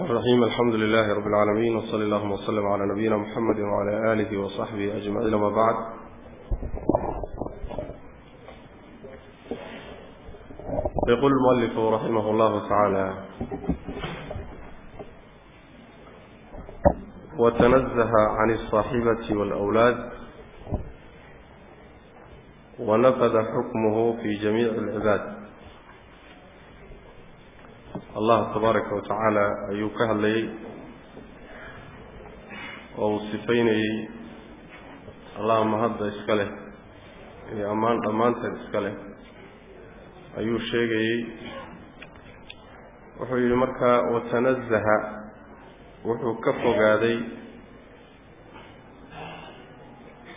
الرحيم الحمد لله رب العالمين وصلى اللهم وسلم على نبينا محمد وعلى آله وصحبه أجمعين. ما بعد يقول المؤلف رحمه الله تعالى وتنزه عن الصاحبة والأولاد ونفذ حكمه في جميع العباد. Allah tabaaraka wa tacaala ayuu ka hadlayey oo uu sifaynayey allah mahadda iska leh iyo ammaan dhammaanteed iska leh ayuu sheegayey wuxuu yidhi markaa watanazaha wuxuu ka fogaaday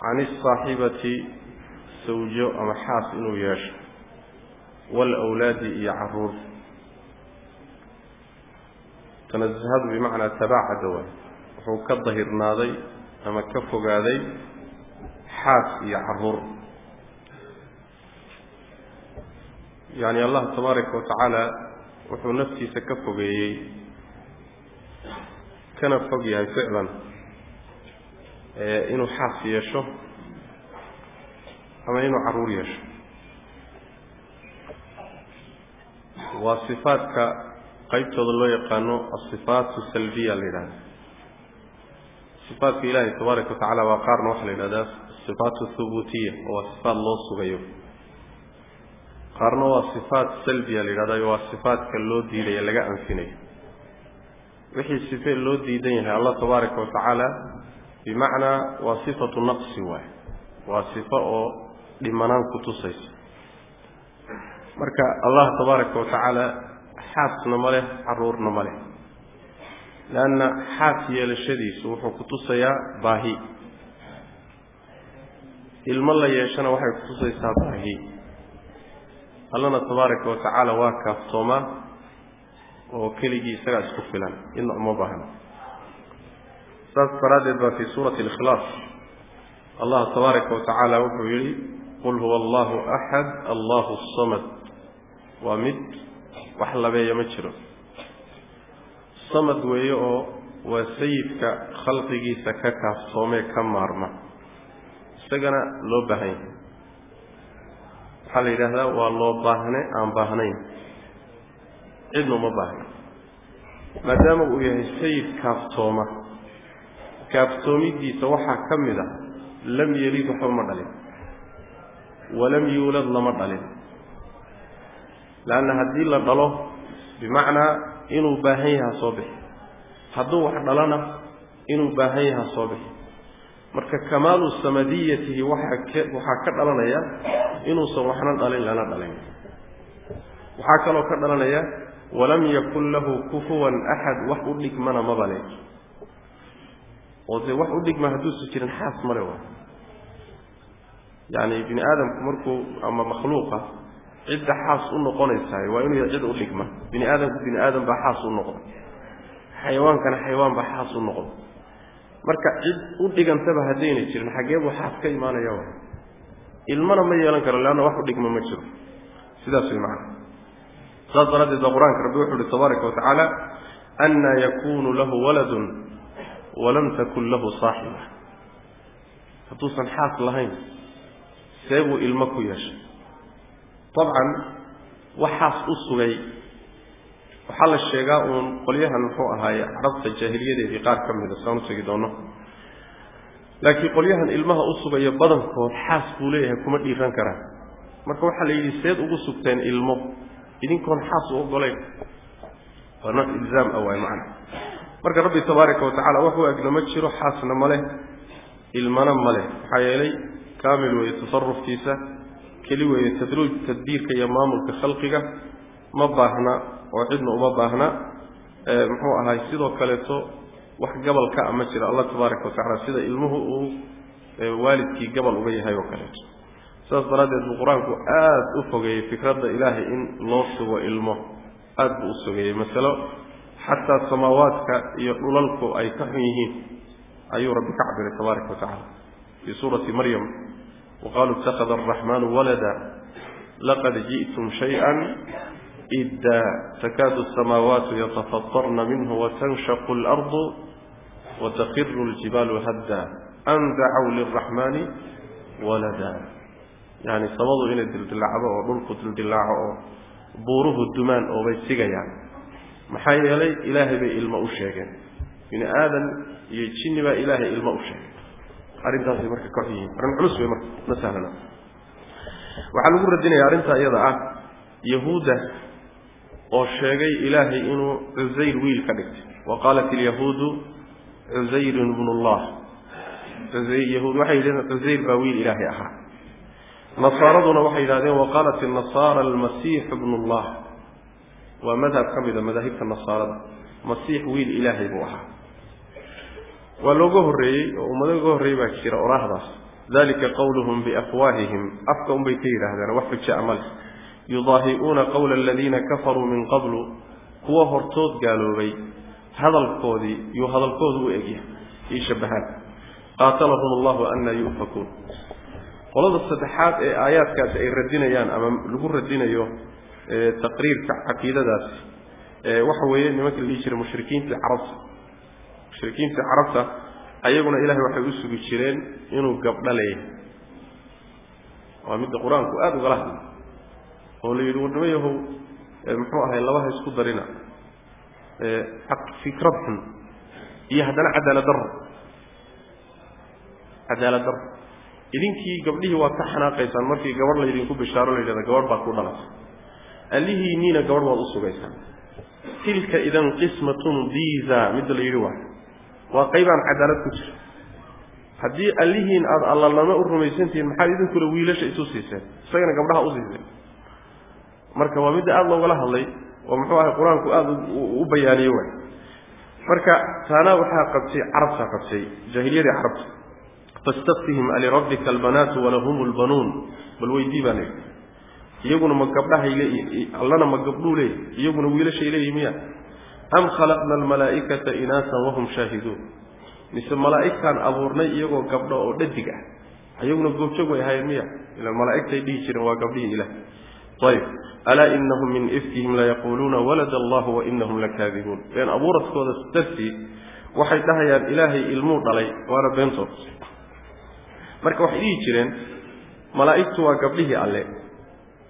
can isaaxibati sawjo ama xaas inuu yeesho waalawlaadi iyo carruur tanazahadu bimacnaa tabaacada waay wuxuu ka dahirnaaday ama ka fogaaday xaas iyo carruur. Yacni allah tabaaraka wa tacaala wuxuu naftiisa ka fogeeyey kana fog yahay ficlan inuu xaas yeesho ama inuu carruur yeesho. Waa sifaadka qaybtooda loo yaqaano asifaatu salbiya la yidhahda sifaatka ilaahay tabaaraka wa tacala waa qaarna waxaa la yidhahdaa sifaatu thubuutiya oo waa sifaat loo sugayo. Qaarna waa sifaat salbiya la yidhahda waa sifaatka loo diidaya laga anfinayo. Wixii sife loo diidan yahay allah tabaaraka wa tacaala bimacnaa waa sifatu naqsi waay waa sifo oo dhimanaan ku tusaysa. Marka allah tabaaraka wa xaasna ma leh caruurna ma leh. Leanna xaas yeelashadiisu wuxuu ku tusayaa baahi. Ilmo la yeeshana waxay kutusaysaa baahi. Allana tabaaraka wa tacaala waa kaaftoomaa oo keligii isagaa isku filan. Idna uma baahna. Saas daraaddeed baa fii suurati alikhlaas. Allah tabaaraka wa tacaala wuxuu yidhi qul huwa allahu axad allahu samad. Waa mid wax labeeya ma jiro. Samad weeye oo waa sayidka khalqigiisa ka kaaftoomee ka maarma. Isagana loo baahan yahay. Waxaa la yidhaahdaa waa loo baahne aan baahnayn. Cidna uma baahna. Maadaama uu yahay sayid kaaftooma kaaftoomidiisa waxaa ka mid a lam yelid waxba ma dhalin. Walam yuulad lama dhalin leanna haddii la dhalo bimacnaa inuu baahan yaha soo bixi hadduu wax dhalana inuu baahan yaha soo bixi marka kamaalu samadiyatihi waxaa ka dhalanaya inuusan waxna dhalin lana dhalin waxaa kaloo ka dhalanaya walam yakun lahu kufuwan axad wax u dhigmana mabale oo dee wax u dhigma hadduusan jirin xaas male waay yacni bini aadamku markuu ama makhluuqa cidda xaas u noqonaysaay waa inuu yahay cid u dhigma. Bini aadamku bini aadam baa xaas u noqda xayawaankana xayawaan baa xaas u noqda marka cid u dhigantaba haddayna jirin xaggee buu xaas ka imaanaya wa ilmana ma yeelan karo leanna wax u dhigma ma jiro. Sidaas way macana saas daraaddeed baa qur'aanka rabbi wuxu uhi tabaaraka wa tacaala annaa yakunu lahu waladun walam takun lahu saaxiba hadduusan xaas lahayn see buu ilmo ku yeeshay dabcan waxaas u sugay. Waxaa la sheegaa uun qolyahan muxuu ahaaye carabta jaahiliyadeedii qaar ka mida saan u doono. Laakiin qolyahan ilmaha u sugaya badankood xaas buu leeyahay kuma dhiiran karaan marka waxaa la yidhi seed ugu sugteen ilmo idinkoon xaas u ogolayn waa nooc ilzaam ah waay macana marka rabbi tabaaraka wa tacala wax u egna ma jiro xaasna ma leh ilmana ma leh. Maxaa yeelay kaamil weeye tasarufkiisa keli weeye tadruuj tadbiirka iyo maamulka khalqiga ma baahna oo cidna uma baahna muxuu ahay sidoo kaleeto wax gabalka a ma jira. Allah tabaaraka wa tacala sida ilmuhu uu waalidkii gabal uga yahay oo kaleeto sidaas daraaddeed buu qur'aanku aada u fogeeyey fikradda ilaahay in loo sugo ilmo. Aada buu u sogeeyey masalo xataa samaawaadka iyo dhulalku ay ka xun yihiin ayuu rabbi ka cabiray tabaaraka wa tacala fii suurati maryam waqaaluu ittakhada araxmaanu walada laqad ji'tum shay-an iddaa takaadu asamaawaatu yatafatarna minhu watanshaqu اlardu watakiru اljibaalu hadda an dacow liraxmaani walada yani samadu inay dildilaacdo oo dhulku dildilaaco oo buuruhu dumaan oo bay sigayaan maxaa yeelay ilaahay bay ilmo u sheegeen bini aadan iyo jinni baa ilaahay ilmo u sheegay arrintaasay marka ka yihiin arrin culus wey marka ma sahlana. Waxaa lagu radinaya arrintaa iyada ah yahuudda oo sheegay ilaahay inuu cusayr wiil ka dhigtay. Wa qaalat ilyahuudu cusayrun bnu llah yahuud waxay yidhahdeen cusayr baa wiil ilaahay ahaa. Nasaaraduna waxay yidhahdeen wa qaalat inasaara almasiixu bnu llah waa madhab ka mida madaahibta nasaarada. Masiix wiil ilaahay buu ahaa waa looga horreeyey oo ummado ga horreeyey baa jira oraahdaas. Dalika qawluhum biafwaahihim. Afka unbay ka yidhaahdeen wax xuja amale yudaahi'uuna qawla aladiina kafaruu min qablu. Kuwa hortood gaaloobay hadalkoodii yuu hadalkoodu u egyahay ii qaatalahum allahu anna yu'fakuun. Qolada saddexaad ee aayaadkaasi ay radinayaan ama lagu radinayo taqriirka caqiidadaasi waxa weeye nimanka la dhihi jiray mushrikiintii carabta mushrikiintii carabta ayaguna ilahay waxay u sugi jireen inuu gabdho leeyahay waa midda qur'aanku aada ugala hadlay oo la yidhi warnimo yahow muxuu ahay labaha isku darina fikrad xun iyo haddana cadaalad darro. Cadaalad darro. Idinkii gabdhihii waad ka xanaaqaysaan markii gabadh laydinku bishaaro la yidhahda gabadh baad ku dhalatay. Allihiinniina gabadh baad u sugaysaan. Tilka idan qismatun diza midda la yidhi waa waa qaybaan cadaalad ku jira. Haddii allihiin aada allalama u rumaysantihiin maxaad idinkuna wiilasha isu siiseen? Isagana gabdhaha u siiseen. Marka waa midda aada loogala hadlay oo muxuu ahay qur'aanku aada u bayaaniye waay marka taana waxaa qabtay carabtaa qabtay jaahiliyadii carabta fastaftihim alirabbika albanaatu walahum lbanuun bal weydii baa layidhi iyaguna ma gabdhahay leeyihi allana ma gabdhuu leeyahy iyaguna wiilashay leeyihi miya am khalaqna almalaa'ikata inaasan wahum shaahiduun. Mise malaa'igtaan abuurnay iyagoo gabdho oo dhadig ah. Iyaguna goobjoog way ahaayeen miya. Ila malaa'igtay dhihi jireen waa gabdhihii ilah ayb alaa inahum min ifkihim layaquuluuna walada allahu wainahum lakaadibuun been abuuradkooda dartii waxay dhahayaan ilaahay ilmuu dhalay waana beentood marka waxay dhihi jireen malaa'igtu waa gabdhihii alle.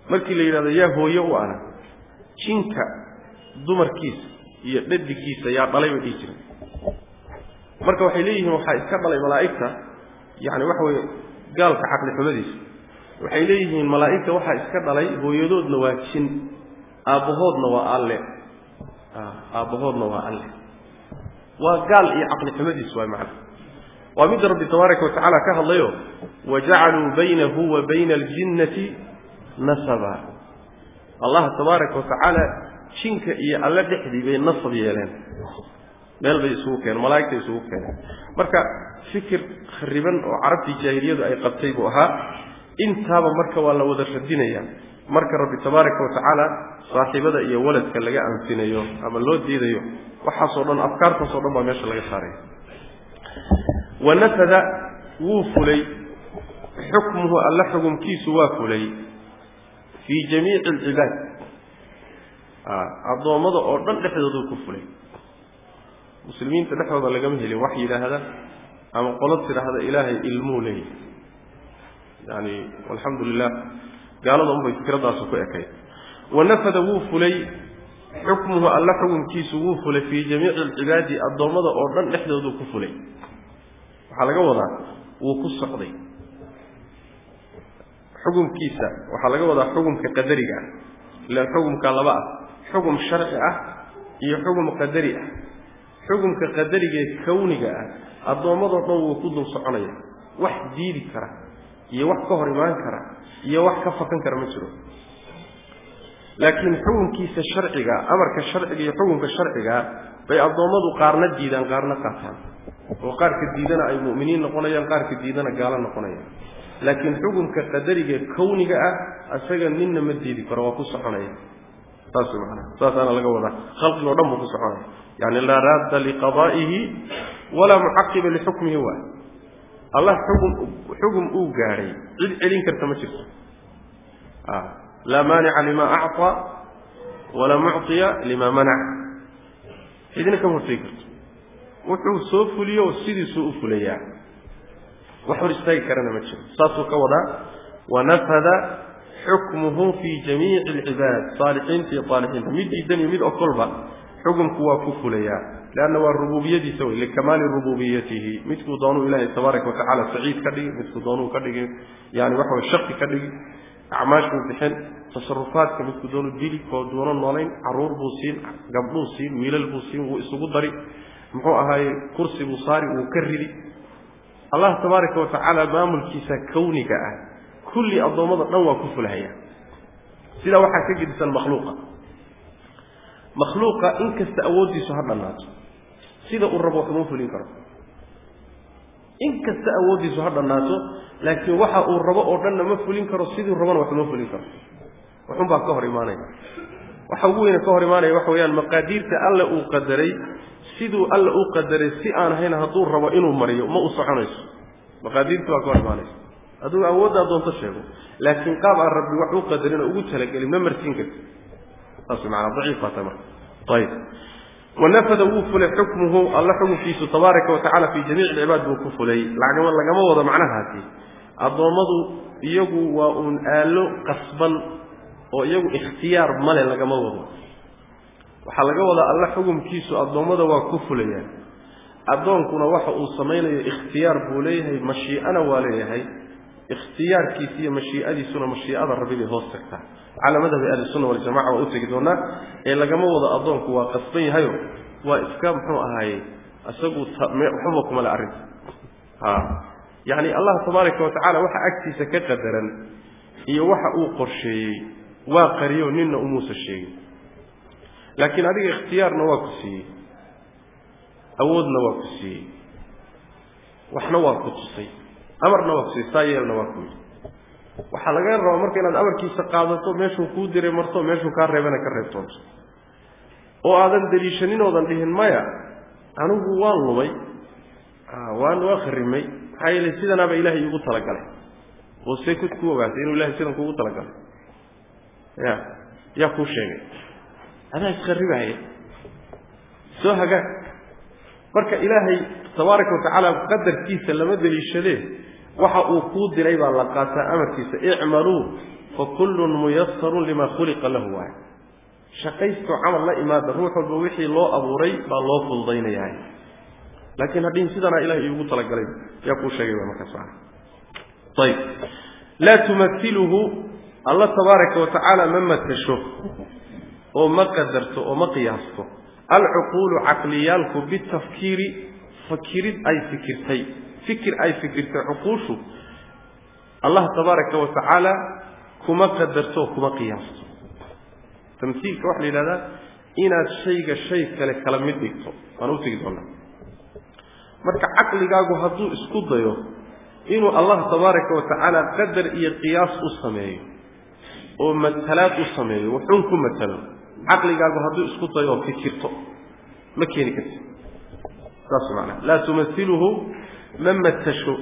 Markii la yidhahdo yaa hooye u ana jinka dumarkiisa iyo dhadigiisa yaa dhalay bay dhihi jireen. Marka waxay leeyihiin waxaa iska dhalay malaa'igta yani waxa weye gaalka caqli xumadiisa. Waxay leeyihiin malaa'igta waxaa iska dhalay hooyadoodna waa jin aabbahoodna waa alle. Aabbahoodna waa alle. Waa gaal iyo caqli xumadiis waay macana waa midda rabbi tabaaraka wa tacaala ka hadlayo wajacaluu baynahu wa bayna aljinnati nasaba. Allah tabaaraka wa jinka iyo alle dhexdii bay nasab yeeleen. Meel bay isugu keeneen malaa'igta isugu keeneen marka fikir khariban oo carabtii jaahiliyadu ay qabtay buu ahaa intaaba marka waa la wada radinaya. Marka rabbi tabaaraka wa tacaala saaxiibada iyo waladka laga anfinayo ama loo diidayo waxaasoo dhan afkaartaasoo dhan baa meesha laga saaraya. Wanafada wuu fulay. Xukmuhu alla xukumkiisu waa fulay. Fii jamiici alcibaad addoommada oo dhan dhexdooduu ku fulay. Muslimiinta dhexdooda lagama helin wax yidhaahda ama qolo tidhaahda ilaahay ilmuu leeyahay. Yani alxamdu lilah gaalada unbay fikradaasu ku ekayd wanafada wuu fulay xukmuhu alla xukumkiisu wuu fulay fii jamiici alcibaadi addoommada oo dhan dhexdooduu ku fulay. Waxaa laga wadaa wuu ku socday. Xukumkiisa waxaa laga wadaa xukumka qadariga ah ilaan xukumka laba ah xukum sharci ah iyo xukum qadari ah. Xukumka qadarigaee kawniga ah addoommadoo dhan wuu ku dul soconaya. Wax diidi kara iyo wax ka hor imaan kara iyo wax ka fakan kara ma jiro. Laakiin xukunkiisa sharciga amarka sharciga iyo xukunka sharcigaa bay addoommadu qaarna diidaan qaarna qaataan. Oo qaarka diidana ay mu'miniin noqonayaan qaarka diidana gaalo noqonayaan. Laakiin xukunka qadariga kawniga ah isaga ninna ma diidi karo waa ku soconaya saas maanaa saasaana laga wadaa. Khalqigoo dhan buu ku soconaya. Yani laa raadda liqadaa'ihi walaa mucaqiba lixukmihi waay allah xugum xugum uu gaadhay cid celin karta ma jirto. Laa maanica lima acطaa walaa mucطiya lima manac. Cidina kama hortegi karto. Wuxuu soo fuliyo sidiisuu u fulayaa wax hor istaagi karana ma jiro saasuu ka wadaa. Wanafada xukmuhu fi jamiici alcibaad saalixiinta iyo aalixiinta mid diidan iyo mid okolba xukumku waa ku fulayaa leanna waa rububiyadiisa wey likamaali rububiyatihi midkuu doonuu ilaahay tabaaraka watacala saciid ka dhigi midkuu doonuu ka dhigi yani waxa way shaki ka dhigi acmaashuu bixin tasarufaadka midkuu doonuu dili koo doono noolayn carruur buu siin gabdhuu siin wiilal buu siin wuu isugu dari muxuu ahaaye kursi buu saari wuu ka ridi allah tabaaraka watacaala maamulkiisa kawniga ah kulli addoommada dhan waa ku fulahaya sidaa waxaa ka gedisan makhluuqa. Makhluuqa in awooddiisu ha dhannaato. Sida uu rabo waxuma fulin karo. In awooddiisu ha dhannaato laakiin waxa uu rabo oo dhanna ma fulin karo siduu rabona waxuma fulin karo. Waxunbaa ka hor imaanaya. Waxa ugu weyne ka hor imaanaya waxa weeyaan maqaadiirta alle uu qadaray siduu alle u qadaray si aan ahayn hadduu rabo inuu mariyo ma u soconayso. Maqaadiirta baa ka hor imaanaysa adugu awooddaa doonto sheego. Laakiin qaab aan rabbi wax u qadarin oo ugu talagelin ma marsiin karti saas maanaa daciif baa ta marka ayib wanafada wuu fulay xukmuhu alla xukunkiisu tabaaraka watacala fii jamiici alcibaad buu ku fulay. Lagama lagama wado macnahaasi. Addoommadu iyagu waa uun aalo qasban oo iyagu ikhtiyaar male lagama wado. Waxaa laga wadaa alla xukumkiisu addoommada waa ku fulayaan. Addoonkuna waxa uu samaynayo ikhtiyaar buu leeyahay mashii'ana waa leeyahay ikhtiyaarkiisa iyo mashii'adiisuna mashii'ada rabbi bay hoos tagtaa. Calaa madhabi ahlisunna waljamaca waa u tegi doonaa ee lagama wado addoonku waa qasban yahayo waa iska muxuu ahaaye isagu waxbaba kuma le arrinta ha. Yacni allah tabaaraka watacala waxa agtiisa ka qadaran iyo waxa uu qorsheeyey waa qariyo ninna umuusa sheegin laakiin adiga ikhtiyaarna waa ku siiyey. Awoodna waa ku siiyey. Waxna waa ku tusay amarna waa ku siiyey saa yeelna waa ku yidhi waxaa laga rabaa marka inaad amarkiisa qaadato meeshuu kuu diray marto meeshuu kaa reebana ka reebtoonto oo aadan daliishanin oodan dhihin maya anigu waan lumay waan waa kharimay maxaa yeelay sidanaaba ilaahay iigu talagalay. Oo see ku ku ogaatay inuu ilahay sidan kuugu talagalay. Ya yaa kuu sheegay. Adaa iskharibaaya soo hagaag marka ilaahay tabaaraka watacaala qadarkiisa lama deliishadee waxa uu kuu diray baa la qaataa amarkiisa icmaluu fa kullun muyasarun lima khuliqa lahu. Waay. Shaqaysto camal la imaada ruux walba wixii loo abuuray baa loo fududaynayaa laakiin hadhihin sidanaa ilahay iigu talagalay yaa kuu sheegay waa markaas ayib laa tumailuhu alla tabaaraka watacaala ma matasho oo ma qadarto oo ma qiyaasto. Alcuquulu caqliyaalku bitafkiiri fakirid ay fikirtay fikir ay fikirtay cuquushu allah tabaaraka wa tacaala kuma qadarto kuma qiyaasto. Tamsiilka waxaa la yidhahdaa inaad shayga shay kale kala mid dhigto. Waan u tegi doonaa. Marka caqligaagu hadduu isku dayo inuu allah tabaaraka wa tacaala qadar iyo qiyaas u sameeyo oo matalaad u sameeyo wuxuun ku matalo caqligaagu hadduu isku dayo oo fikirto. Ma keeni karti saas macnaha. Laa tumasiluhu ma matasho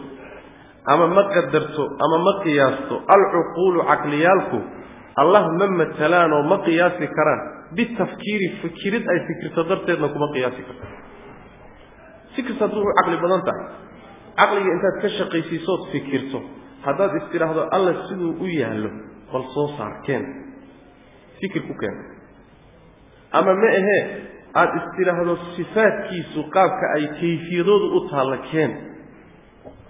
ama ma qadarto ama ma qiyaasto alcuquulu caqliyaalku allah ma matalaan oo ma qiyaasi karaan. Bitafkiiri fikirid ay fikirto darteedna kuma qiyaasi karto. Si kasta hadduu u caqli badan tahay. Caqliga intaad ka shaqaysiisood fikirto haddaad is tidhaahdo alla siduu u yaallo bal soo saar keen fikir ku keen. Ama ma ahee aada is tidhaahdo sifaadkiisu qaabka ay kayfiyadoodu u taalla keen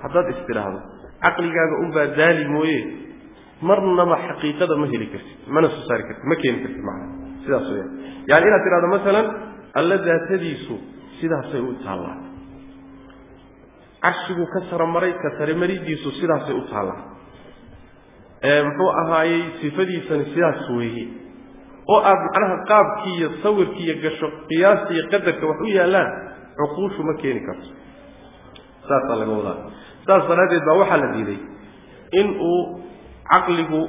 haddaad is tidhaahdo caqligaaga unbaa daali mooye. Marnaba xaqiiqada ma heli kartid mana soo saari kartid ma keeni kartid macana sidaas weyaan yani inaad tidhahdo masalan alla daatadiisu sidaasay u taallaa. Carshigu ka saramaray ka saramaridiisu sidaasay u taallaa. Muxuu ahaayey sifadiisani sidaas weeye oo aad macnaha qaabkii iyo sawirkii iyo gasho qiyaasta iyo qadarka wax u yaallaan cuquushu ma keeni karto. Saasaa laga wadaa saas daraaddeed baa waxaa la diiday in uu caqligu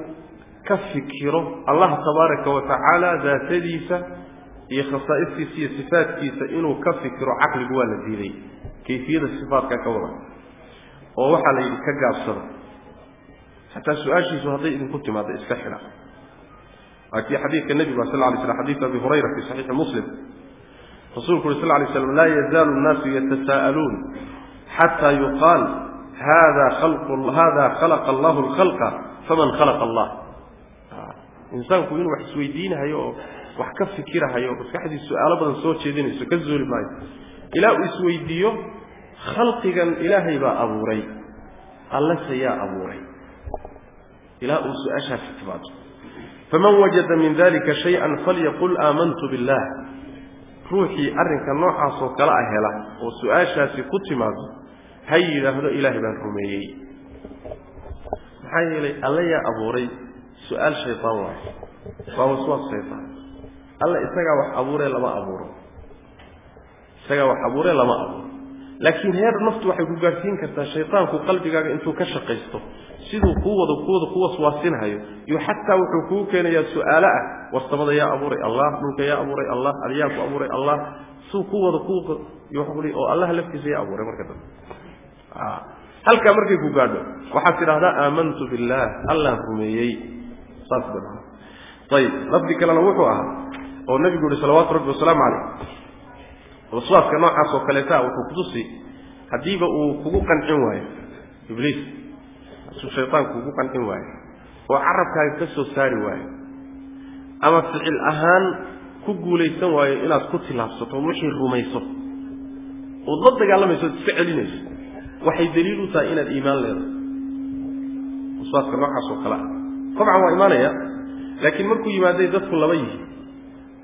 ka fikiro allah tabaaraka wa tacaala daatadiisa iyo khasaa'istiisa iyo sifaadkiisa inuu ka fikiro caqligu waa la diiday. Kayfiyada sifaadka ka wada oo waxaa la yidhi ka gaabsada xataa su'aashiisu hadday idinku timaado iska xidha. Waa kii xadiidka nebigu sal lay slam xadiidu abi hurayra fi saxiixi muslim rasuulku uri sal lay slam laa yazaalu nnaasu yatasaa'aluun xata yuqaal hada hada khalaqa allahu lkhalqa faman khalaqa allah insaanku inuu wax isweydiinahayo oo wax ka fikirahayo maskaxdii su'aalo badan soo jeedinayso ka zooli maayo ilaa uu isweydiiyo khalqigan ilaahay baa abuuray allase yaa abuuray ilaa uu su'aashaasi timaado faman wajada min dalika shay-an falyaqul aamantu billah ruuxii arrinka noocaasoo kale a hela oo su'aashaasi ku timaado ha yidhaahdo ilaahay baan rumeeyey. Maxaa yeelay alle yaa abuuray su'aal shaytaan waayo waa waswaas shaytaan. Alle isagaa wax abuuree lama abuuro. Isagaa wax abuuree lama abuuro. Laakiin heer naftu waxay ku gaadhsiin kartaa shaytaanku qalbigaaga intuu ka shaqaysto. Siduu kuu wado kuwada ku waswaasinhayo iyo xataa wuxuu kuu keenayaa su'aalo ah. Warsamada yaa abuuray allah dhulka yaa abuuray allah adiyaa ku abuuray allah. Suu ku wada ku oo allaha laftiisa yaa abuuray marka dambe halkaa markay ku gaadho waxaad tidhahdaa aamantu billaah allaan rumeeyey. Saas ayib lafdi kalena wuxuu ahaa oo nabigu yihi salawaatu rabbi wasalaamu caleyh waswaaska noocaas oo kaleeta wuxuu kutusi haddiiba uu kugu qancin waayo ibliis. Hadduu shaytaanku kugu qancin waayo oo carabkaaga ka soo saari waayo ama ficil ahaan ku guulaysan waayo inaad ku tilaabsato wixii rumayso ood la dagaalamayso ood iska celinayso waxay daliil u tahay inaad iimaan leedahay. Waswaaska noocaas oo kale ah. Dabcan waa imaanaya laakiin markuu yimaaday dadku laba yihi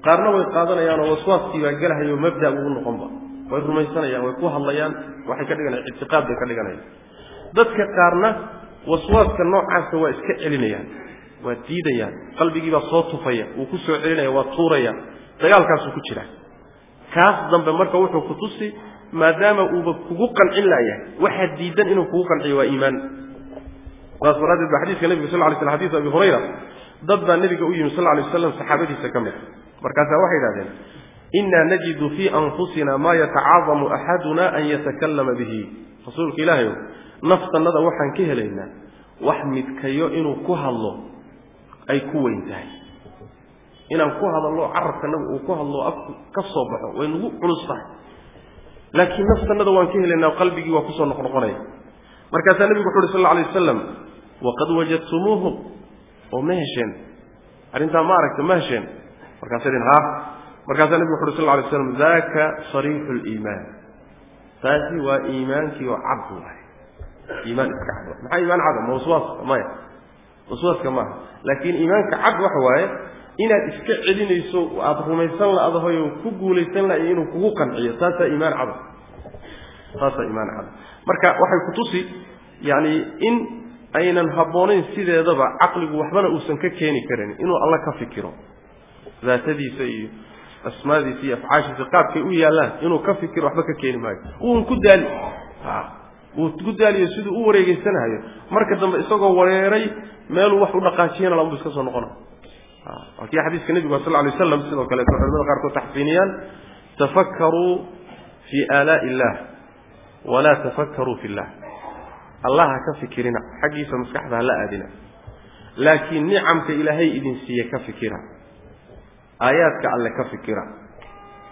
qaarna way qaadanayaan oo waswaaskii baa gelahayo mabda ugu noqonba way rumaysanayaan way ku hadlayaan waxay ka dhiganayaan ictiqaad bay ka dhiganayaan. Dadka qaarna waswaaska noocaasa waa iska celinayaan waa diidayaan qalbigiibaa soo tufaya wuu ku soo celinaya waa tuuraya dagaalkaasuu ku jira. Kaas dambe marka wuxuu ku tusi maadaama uuba kugu qancin laayahay waxaad diidan inuu kugu qanciyo waa iimaan. Saas daraaddeed ba xadiiska nebiga sal ly sl xadiis abi hurayra dad baa nebiga u yimi sal lay waslam saxaabadiisa ka mid markaasaa waxay idhahdeen inaa najidu fii anfusina maa yatacaadamu axaduna an yatakallama bihi. Rasuulka ilaahayo naftannada waxaan ka helaynaa wax midkayo inuu ku hadlo ay ku weyn tahay. Inaan ku hadallo carabkanaga uu ku hadlo afku ka soo baxo way nagu culus tahay laakiin naftannada waan ka helaynaa qalbigii waa ku soo noqnoqonaya. Markaasaa nebigu wuxu uhi sal alay wasalam waqad wajadtumuuhum oo ma hesheen. Arrintaa ma aragta ma hesheen. Markaasa dhin ha markaasaa nebigu wuxu uhi sal alay slam daka sariixu liimaan taasi waa iimaankii oo cad waay iimaan iska cad maxaa iimaan cada ma maya. Waswaaska maaha. Laakiin iimaanka cad waxa waaye inaad iska celinayso aada rumaysan la-dahay oo ku guulaysan lahay inuu kugu qanciyo taasaa iimaan cada taasaa iimaan cada marka waxay kutusi yani in aynan habboonayn sideedaba caqligu waxbana uusan ka keeni karin inuu alla ka fikiro. Daatadiisa iyo asmaadiisa iyo afcaashiisa qaabkay u yaallaan inuu ka fikiro waxba ka keeni maayo. Uun ku daali wuu ku daaliyo siduu u wareegeysanahayo marka dambe isagoo wareeray meeluu wax u dhaqaajiyana labu iska soo noqona waa kii xadiiska nebigu sal lay waslam sidoo kaleeto culamada qaarkood taxsiiniyaan tafakkaruu fii aalaa'i illah walaa tafakkaruu fi illah. Allah ha ka fikirina xaggiisa maskaxda hala aadina laakiin nicamka ilaahay idin siiye ka fikira. Aayaadka alle ka fikira.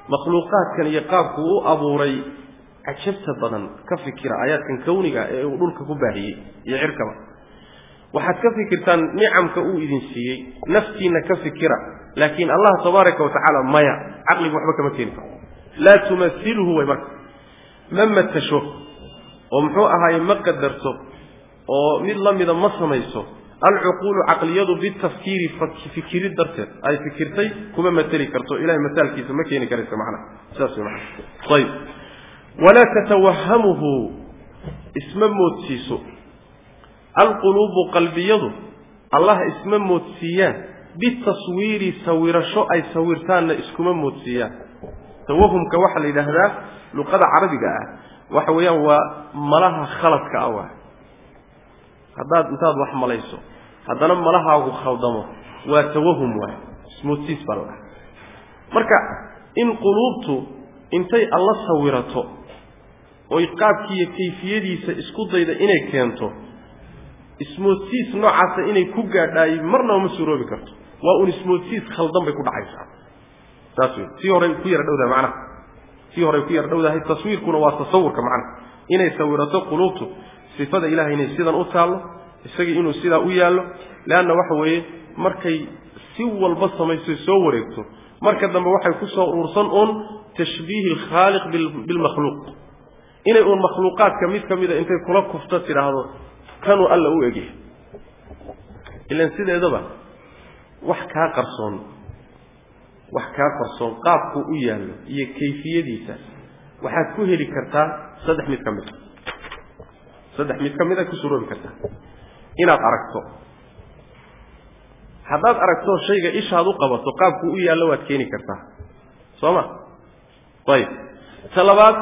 Makhluuqaadkan iyo qaabku u abuuray cajabta badan ka fikira. Aayaadkan kawniga ee uu dhulka ku baahiyey iyo cirkaba waxaad ka fikirtaan nicamka uu idin siiyey naftiinna ka fikira laakiin allah tabaaraka watacaala maya caqligu waxba kama keeni karo. Laa tumailhu way marka. Ma matasho oo muxuu ahaaye ma qadarto oo mid la mida ma samayso alcuquulu caqliyadu bitafkiiri fikirid darteed ay fikirtay kuma mateli karto. Ilahay mataalkiisa ma keeni karaysa macnaha saas wey macana ayib walaa tatawahamuhu isma moodsiiso alquluubu qalbiyadu allah isma moodsiiyaan bitaswiiri sawirasho ay sawirtaanna iskuma moodsiiyaan. Tawahumka waxaa la yidhaahdaa luqada carabiga ah waxa weeyaan waa malaha khaladka ah waa haddaad intaad wax malayso haddana malahaagu khaldamo waa tawahum waay. Ismoodsiis baa la dhaha marka in quluubtu intay alla sawirato oy qaabkiiyo kayfiyadiisa isku dayda inay keento ismoodsiis noocaasa inay ku gaadhaay marnaba ma suuroobi karto. Waa un ismoodsiis khaldan bay ku dhacaysaa. Saas wey tii horay ku yara dhowdahay macnaha. Tii horay ku yara dhowdahay taswiirkuna waa tasawurka macnaha. Inay sawirato quluubtu sifada ilahay inay sidan u taallo isagii inuu sidaa u yaallo leanna waxa weeye markay si walba samayso soo wareegto marka dambe waxay ku soo uursan uun tashbiihi alkhaaliq bilmakhluuq inay uun makhluuqaadka mid ka mida intay kula kufto tidhaahdo kanuu alla u egyahay ilan sideedaba wax kaa qarsoon wax kaa qarsoon qaabkuu u yaallo iyo kayfiyadiisa waxaad ku heli kartaa saddex mid ka mid. A saddex mid ka mid a ku suroobi kartaa. Inaad aragto. Haddaad aragto shayga ishaad u qabato qaabkuu u yaallo waad keeni kartaa. Soo ma? Ayib. Ta labaad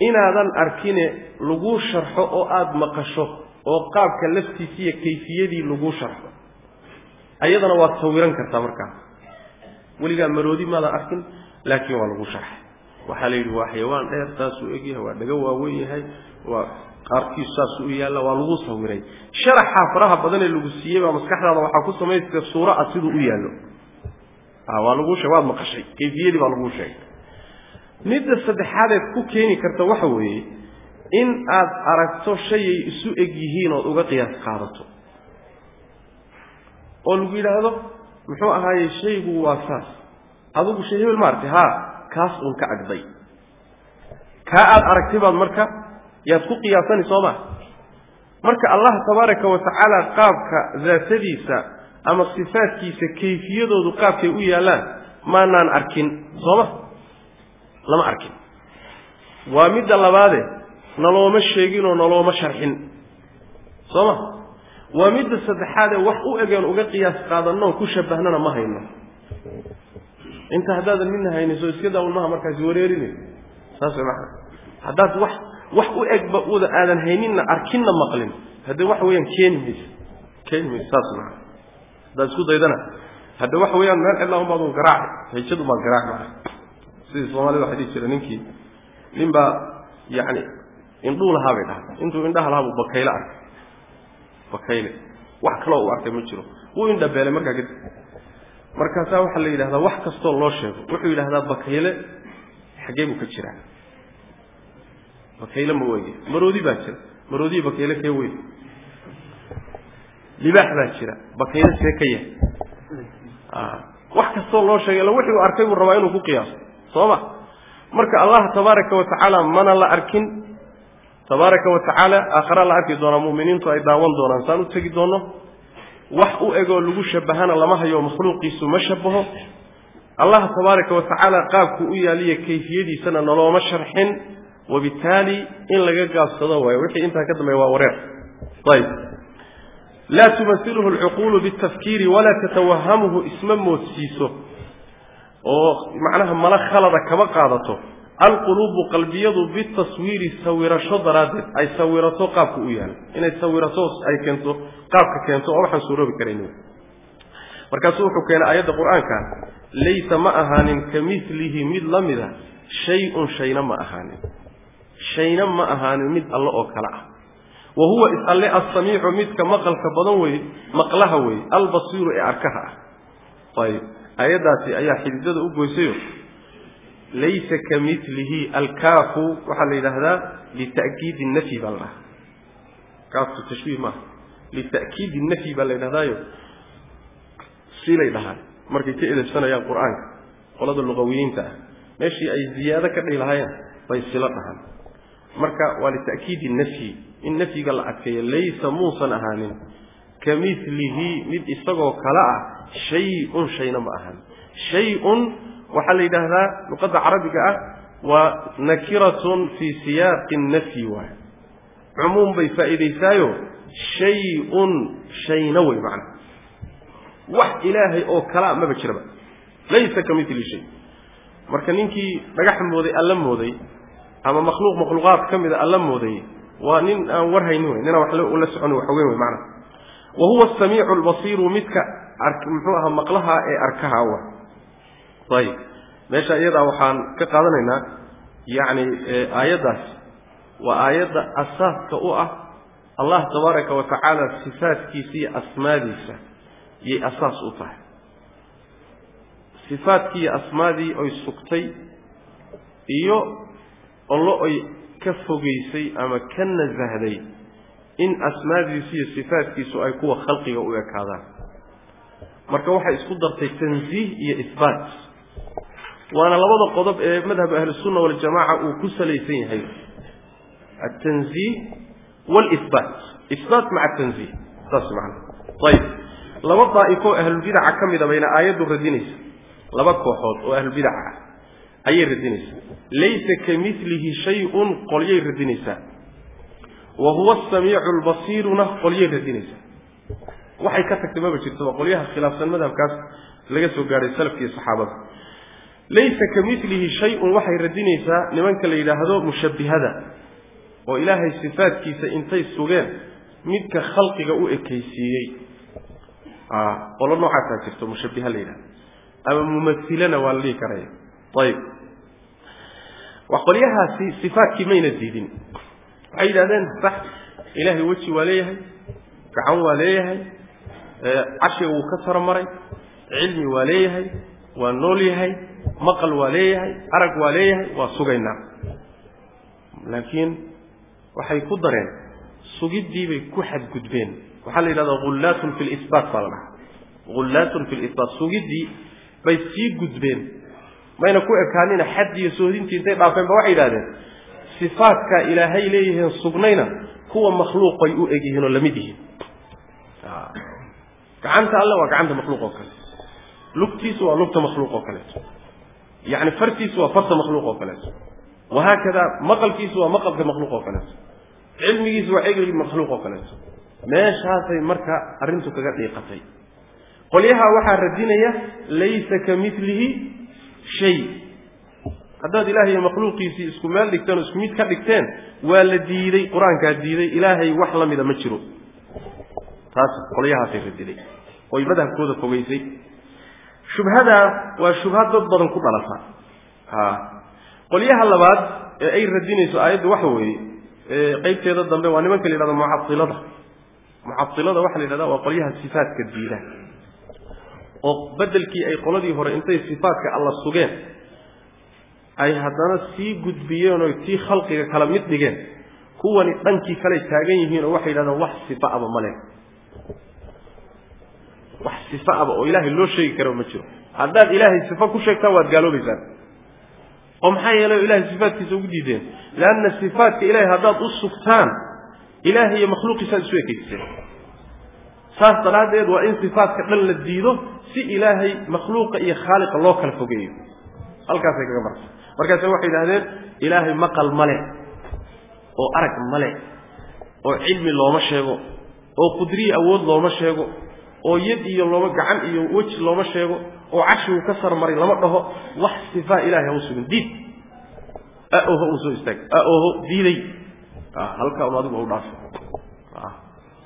inaadan arkine laguu sharxo oo aada maqasho oo qaabka laftiisa iyo kayfiyadii laguu sharxo. Ayadana waad sawiran kartaa markaa. Weligaa maroodi maadan arkin laakiin waa lagu sharxay. Waxaa la yidhi waa xayawaan dheer saasuu egyahay waa dhago waaweyn yahay waa qaarkiisu saasuu u yaalla waa lagu sawiray. Sharaxaa faraha badanee lagu siiyey baa maskaxdaada waxaa ku samaysata suura ah siduu u yaallo. Waa lagu sheeg waad maqashay kayfiyadii baa laguu sheegay midda saddexaadeed ku keeni karta waxa weeye in aad aragto shayay isu eg yihiin ood uga qiyaas qaadato. Oo lagu yidhaahdo muxuu ahaaye shaygu waa saas. Adigu shay hebel maaragtay haa kaas uun ka agday. Kaa aada aragtay baad marka yaad ku qiyaasani soo ma? Marka allah tabaaraka wa tacaala qaabka daatadiisa ama sifaadkiisa kayfiyadoodu qaabkay u yaallaan maanaan arkin sooma lama arkin. Waa midda labaade nalooma sheeginoo nalooma sharxin. Soo ma waa midda saddexaadee wax u egeen uga qiyaas qaadanoo ku shabahnana ma hayno. Inta haddaadan midna haynin iska daawun maha wareerine. Saas macana haddaad wax wax u egba uda aadan hayninna arkinna maqlin. Haddee waxa weeyaan keeni mayso keeni mayso saas maa haddaad isku daydana. Hadde waxa weeyaan meel cidlaa un baad un garaaci hijad un baad garaaci maa sidii soomaalida waxay dhihi jira ninkii nin baa yacni indhuu lahaa bay dhahay intuu indhaha lahaa buu bakayle arkay. Bakayle. Wax kaloo uu arkay ma jiro. Wuu indhabeelay markaa kadib. Markaasaa waxaa la yidhahdaa wax kastoo loo sheego wuxuu yidhahdaa bakayle xaggee buu ka jiraa. Bakayle ma weye maroodi baa jira. Maroodiyi bakayle kee weyn. Libaax baa jira. Bakayle see ka yahay. Wax kastoo loo sheegay illa wixii uu arkay buu rabaa inuu ku qiyaaso soo ma marka allah tabaaraka wa tacaala mana la arkin. Tabaaraka wa tacaala aakhara la arki doonaa mu'miniintu ay daawan doonaan. Saan u tegi doonno wax u egoo lagu shabahana lama hayo makhluuqiisu ma shabaho. Allah tabaaraka wa tacaala qaabku u yaaliya kayfiyadiisana nalooma sharxin. Wabitaali in laga gaabsado waayo. Wixii intaa ka dambeeya waa wareer. Ayib. Laa tumasiluhu alcuquulu bitafkiiri walaa tatawahamuhu isma moodsiiso oo macnaha mala khalada kama qaadato alquluubu qalbiyadu bitaswiiri sawirasho daraaddeed ay sawirato qaabka u yaalo inay sawirato ay keento qaabka keento oo waxaan suuroobi karayn markaasuu wuxuu keenay aayadda qur'aanka laysa ma ahaanin ka milihi mid la mida shay-un shayna ma ahaanin. Shayna ma ahaanin mid alle oo kale ah. Wa huwa is-alle assamiicu midka maqalka badan wey maqlaha wey albasiiru ee arkaha ah. Ayib aayaddaasi ayaa xididada u goysayo. Laysa ka milihi alkaafu waxaa la yidhaahdaa lita'kiidi nafyi baa la dhahaa kaaftu tashbiih maaha. Lita'kiidi nafyi baa la yidhahdaayo silay dhahaan. Markay ka edebsanayaan qur'aanka qolada luqawiyiinta ah. Meeshii ay ziyaado ka dhihi lahaayeen bay silo dhahaan. Marka waa lita'kiidi nafyi in nafyiga la adkeeyo laysa muusan ahaanin. Ka milihi mid isagoo kale ah shay-un shayna ma ahaan shay-un waxaa la yidhaahdaa luqadda carabiga ah waa nakiratun fii siyaaqi nafyi waay cumuum bay faa'iidaysaayo shay-un shayna wey macna wax ilaahay oo kalaa maba jiraba laysa ka mili shay marka ninkii dhagax mooday alla mooday ama makhluuq makhluuqaad ka mida alla mooday waa nin aan war haynin wey ninaan wax la socon waxogeyn wey macna wa huwa asamiicu albasiiru midka muxuu ahaa maqlaha ee arkaha wa ayib meesha iyadaa waxaan ka qaadanaynaa yacni aayaddaas waa aayadda asaaska u ah allah tabaaraka wa tacaala sifaadkiisa iyo asmaadiisa yay asaas u tahay. Sifaadkii iyo asmaadii oy sugtay iyo ollo oy ka fogaysay ama ka nasahday in asmaadiisu iyo sifaadkiisu ay kuwa khalqiga u ekaadaan marka waxay isku dartay tansiih iyo isbaat. Waana labada qodob ee madhab ahlisunna waljamaca uu ku salaysan yahay. Altanziih walisbaat isbaat. Maca tanziih. Saas macana ayib laba daa'ifo ahlulbidaca ka mida bayna aayaddu radinaysa. Laba kooxood oo ahlulbidaca ah ayay radinaysaa laysa kamilihi shay-un qolyay radinaysaa wa huwa asamiicu albasiiruna qolyay radinaysaa waxay ka tagtay maba jirtaba qolyaha khilaafsan madhabkaas laga soo gaadhay salafki iyo saxaabada. Laysa kamilihi shay-un waxay radinaysaa nimanka la yidhaahdo mushabbihada oo ilaahay sifaadkiisa intay sugeen midka khalqiga u ekaysiiyey. Qolo noocaasaa jirto mushabbiha la yidhahdo ama mumasilana waa la dhihi karaya. Ayib qolyahaasi sifaatkii mayna diidin. Waxay yidhahdeen sax ilaahay weji waa leeyahay gacan waa leeyahay cashiga wuu ka saro maray cilmi waa leeyahay waa nool yahay maqal waa leeyahay arag waa leeyahay waa sugaynaa. Laakiin waxay ku dareen sugiddii bay ku xadgudbeen. Waxaa la yidhahdaa hullaatun fi lisbaat baa la dhahaa. Hullaatun fi lisbaat sugiddii bay sii gudbeen. Mayna ku ekaanina xad iyo soodintii intay dhaafeen ba waxay yidhahdeen sifaadkaa ilaahay leeyihiin sugnayna kuwa makhluuqay u egyihiin oo la mid yihiin gacanta alle waa gacanta makhluuq oo kale. Lugtiisu waa lugta makhluuq oo kaleeto yacni fartiisu waa farta makhluuq oo kaleeto wahaakada maqalkiisu waa maqalka makhluuq oo kaleeto cilmigiisu waa cilmigii makhluuq oo kaleeto meeshaasay marka arrintu kaga dhiiqatay. Qolyaha waxaa radinaya laysa ka milihi shay. Haddaad ilaahay makhluuqiisii isku meel dhigteen oo isku mid ka dhigteen waa la diiday qur'aankaa diiday ilaahay wax la mida ma jiro taas qolyahaasay radiday oy madhabkooda fogeysay. Shubhadaa waa shubha dad badan ku dhalata. Qolyaha labaad ee ay radinayso aayaddu waxa weeye qeybteeda dambe waa nimanka la yidhahdo mucailada mucailada waxaa la yidhahda waa qolyaha sifaatka diida oo bedelkii ay qoladii hore intay sifaatka alla sugeen ay haddana sii gudbiyeen oo tii khalqiga kala mid dhigeen kuwani dhankii kale taagan yihiin oo waxay yidhahdaan wax sifa aba ma leh wax sifa aba oo ilaahay loo sheegi karo ma jiro. Haddaad ilaahay sifa ku sheegtaan waad gaaloobaysaan oo maxaa yeelay ilahay sifaatkiisa ugu diideen? Leanna sifaatka ilahay haddaad u sugtaan ilaahay iyo makhluuqiisaad isu ekeyseen saas daraaddeed waa in sifaatka dhan la diido si ilaahay makhluuqa iyo khaaliqa loo kala fogeeyo. Halkaasay kaga martay. Markaase waxay yidhahdeen ilaahay maqal male oo arag male oo cilmi looma sheego oo qudriyi awood looma sheego oo yad iyo looma gacan iyo weji looma sheego oo cashigu ka sarmaray lama dhaho wax sifaa ilahay ha u sugin. Diid. Aoho un soo istaag. Aoho diiday. Halkaa un adigu u dhaafo.